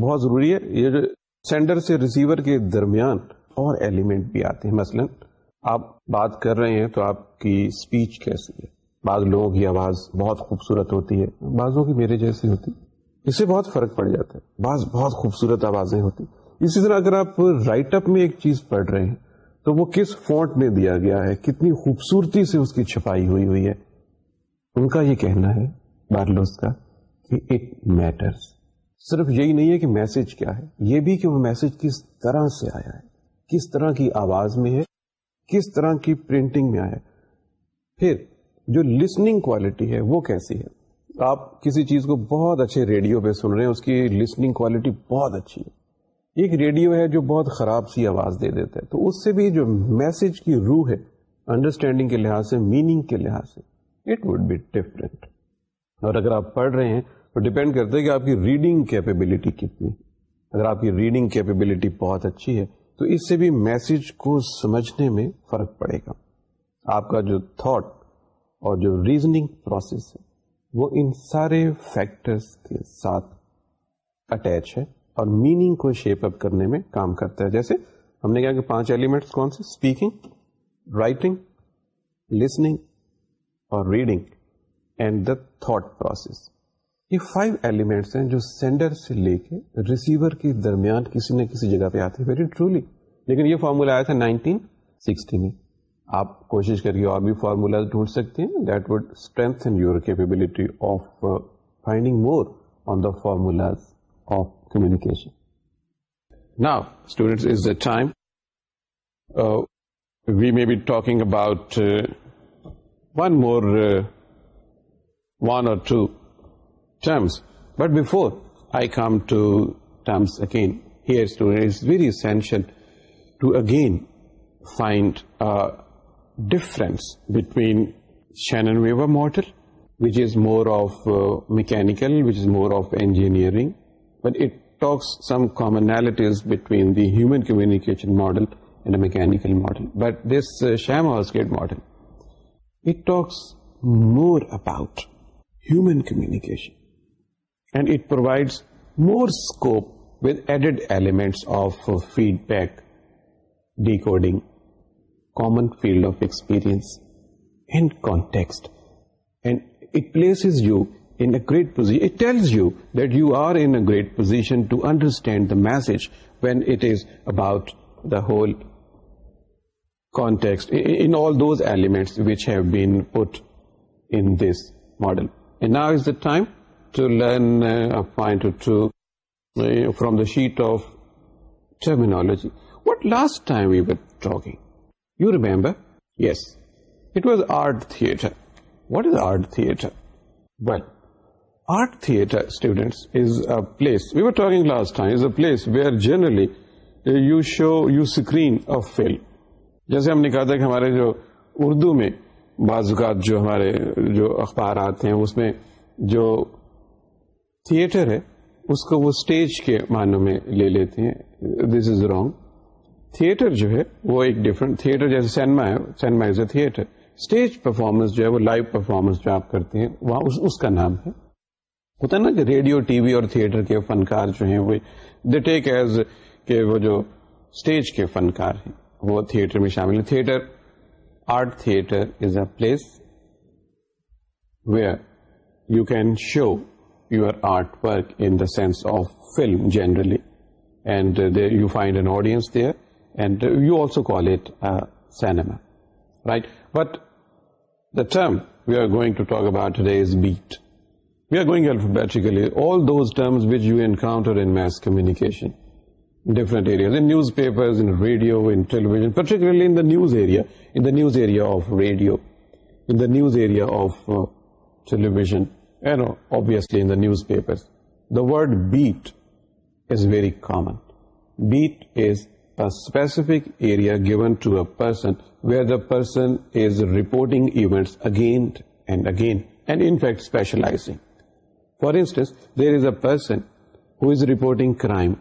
بہت ضروری ہے یہ سینڈر سے ریسیور کے درمیان اور ایلیمنٹ بھی آتے ہیں مثلا آپ بات کر رہے ہیں تو آپ کی اسپیچ کیسی ہے بعض لوگوں کی آواز بہت خوبصورت ہوتی ہے بعضوں کی میرے جیسی ہوتی ہے اس سے بہت فرق پڑ جاتا ہے بعض بہت خوبصورت آوازیں ہوتی اسی طرح اگر آپ رائٹ اپ میں ایک چیز پڑھ رہے ہیں تو وہ کس فونٹ میں دیا گیا ہے کتنی خوبصورتی سے اس کی چھپائی ہوئی ہوئی ہے ان کا یہ کہنا ہے بارلوس کا کہ اٹ میٹرس صرف یہی نہیں ہے کہ میسج کیا ہے یہ بھی کہ وہ میسج کس طرح سے آیا ہے کس طرح کی آواز میں ہے کس طرح کی پرنٹنگ میں آیا پھر جو لسننگ کوالٹی ہے وہ کیسی ہے آپ کسی چیز کو بہت اچھے ریڈیو پہ سن رہے ہیں اس کی لسننگ کوالٹی بہت اچھی ہے ایک ریڈیو ہے جو بہت خراب سی آواز دے دیتا ہے تو اس سے بھی جو میسج کی روح ہے انڈرسٹینڈنگ کے لحاظ سے میننگ کے لحاظ سے اٹ وڈ بی ڈفرینٹ اور اگر آپ پڑھ رہے ہیں تو ڈیپینڈ کرتے کہ آپ کی ریڈنگ کیپیبلٹی کتنی اگر آپ کی ریڈنگ کیپیبلٹی بہت اچھی ہے تو اس سے بھی میسج کو سمجھنے میں فرق پڑے گا آپ کا جو تھاٹ اور جو ریزننگ پروسیس ہے وہ ان سارے فیکٹرز کے ساتھ اٹیچ ہے اور میننگ کو شیپ اپ کرنے میں کام کرتا ہے جیسے ہم نے کہا کہ پانچ ایلیمنٹس کون سے اسپیکنگ رائٹنگ لسننگ اور reading and the thought process یہ فائیو ایلیمنٹس ہیں جو سینڈر سے لے کے ریسیور کے درمیان کسی نہ کسی جگہ پہ آتے ویری ٹرولی لیکن یہ فارمولا آیا تھا نائنٹین سکسٹی میں آپ کوشش کر کے اور بھی فارمولا ڈھونڈ سکتے ہیں that would strengthen your capability of finding more on the formulas of communication نا student is the time we may be talking about one more one or two terms. But before I come to terms again, here student, it's very essential to again find a difference between Shannon Weber model, which is more of uh, mechanical, which is more of engineering, but it talks some commonalities between the human communication model and a mechanical model. But this uh, Sham-Hurst model, it talks more about human communication. And it provides more scope with added elements of uh, feedback, decoding, common field of experience, and context. And it places you in a great position. It tells you that you are in a great position to understand the message when it is about the whole context, in all those elements which have been put in this model. نا is the time to learnt from the sheet of terminology what last you remember what is art theatre but art theatre talking last time is a place we are generally you show you screen a ہم نے کہا تھا کہ ہمارے جو اردو میں بعض اوقات جو ہمارے جو اخبارات ہیں اس میں جو تھیٹر ہے اس کو وہ اسٹیج کے معنوں میں لے لیتے ہیں دس از رانگ تھیٹر جو ہے وہ ایک ڈفرنٹ تھیٹر جیسے سینما ہے cinema is a theatre stage performance جو ہے وہ لائیو پرفارمنس جو آپ کرتے ہیں وہاں اس اس کا نام ہے ہوتا ہے نا کہ ریڈیو ٹی وی اور تھیٹر کے فنکار جو ہیں وہ دے ٹیک ایز کہ وہ جو اسٹیج کے فنکار ہیں وہ تھیٹر میں شامل ہیں theatre Art theater is a place where you can show your artwork in the sense of film generally, and there you find an audience there, and you also call it cinema, right? But the term we are going to talk about today is beat. We are going alphabetically, all those terms which you encounter in mass communication. Different areas newspapers in radiovision particularly newspaper the word beat is very common beat is افکیا given to a person where the person is reporting events again and again and and specialize for instance there is a person who is reporting crime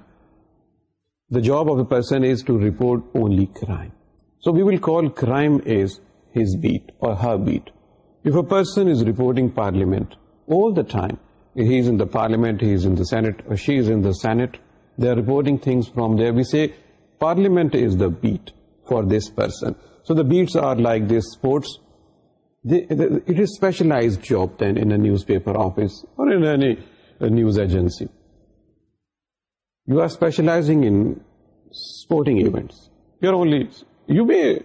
the job persons to report only crime so we will call parliament the the parliament and the senate and the senate they are reporting things from the parliament is the beat for this person so the beats are like this sports specialized job then in house paper office اور news agency You are specializing in sporting events. You may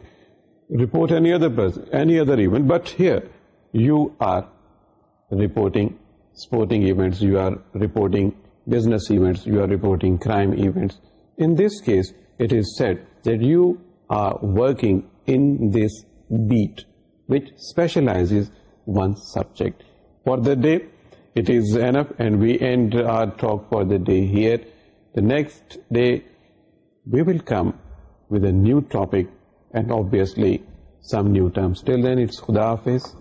report any other event, but here you are reporting sporting events, you are reporting business events, you are reporting crime events. In this case, it is said that you are working in this beat which specializes one subject. For the day, it is enough and we end our talk for the day here. Next day we will come with a new topic and obviously some new time then it's خدا of اس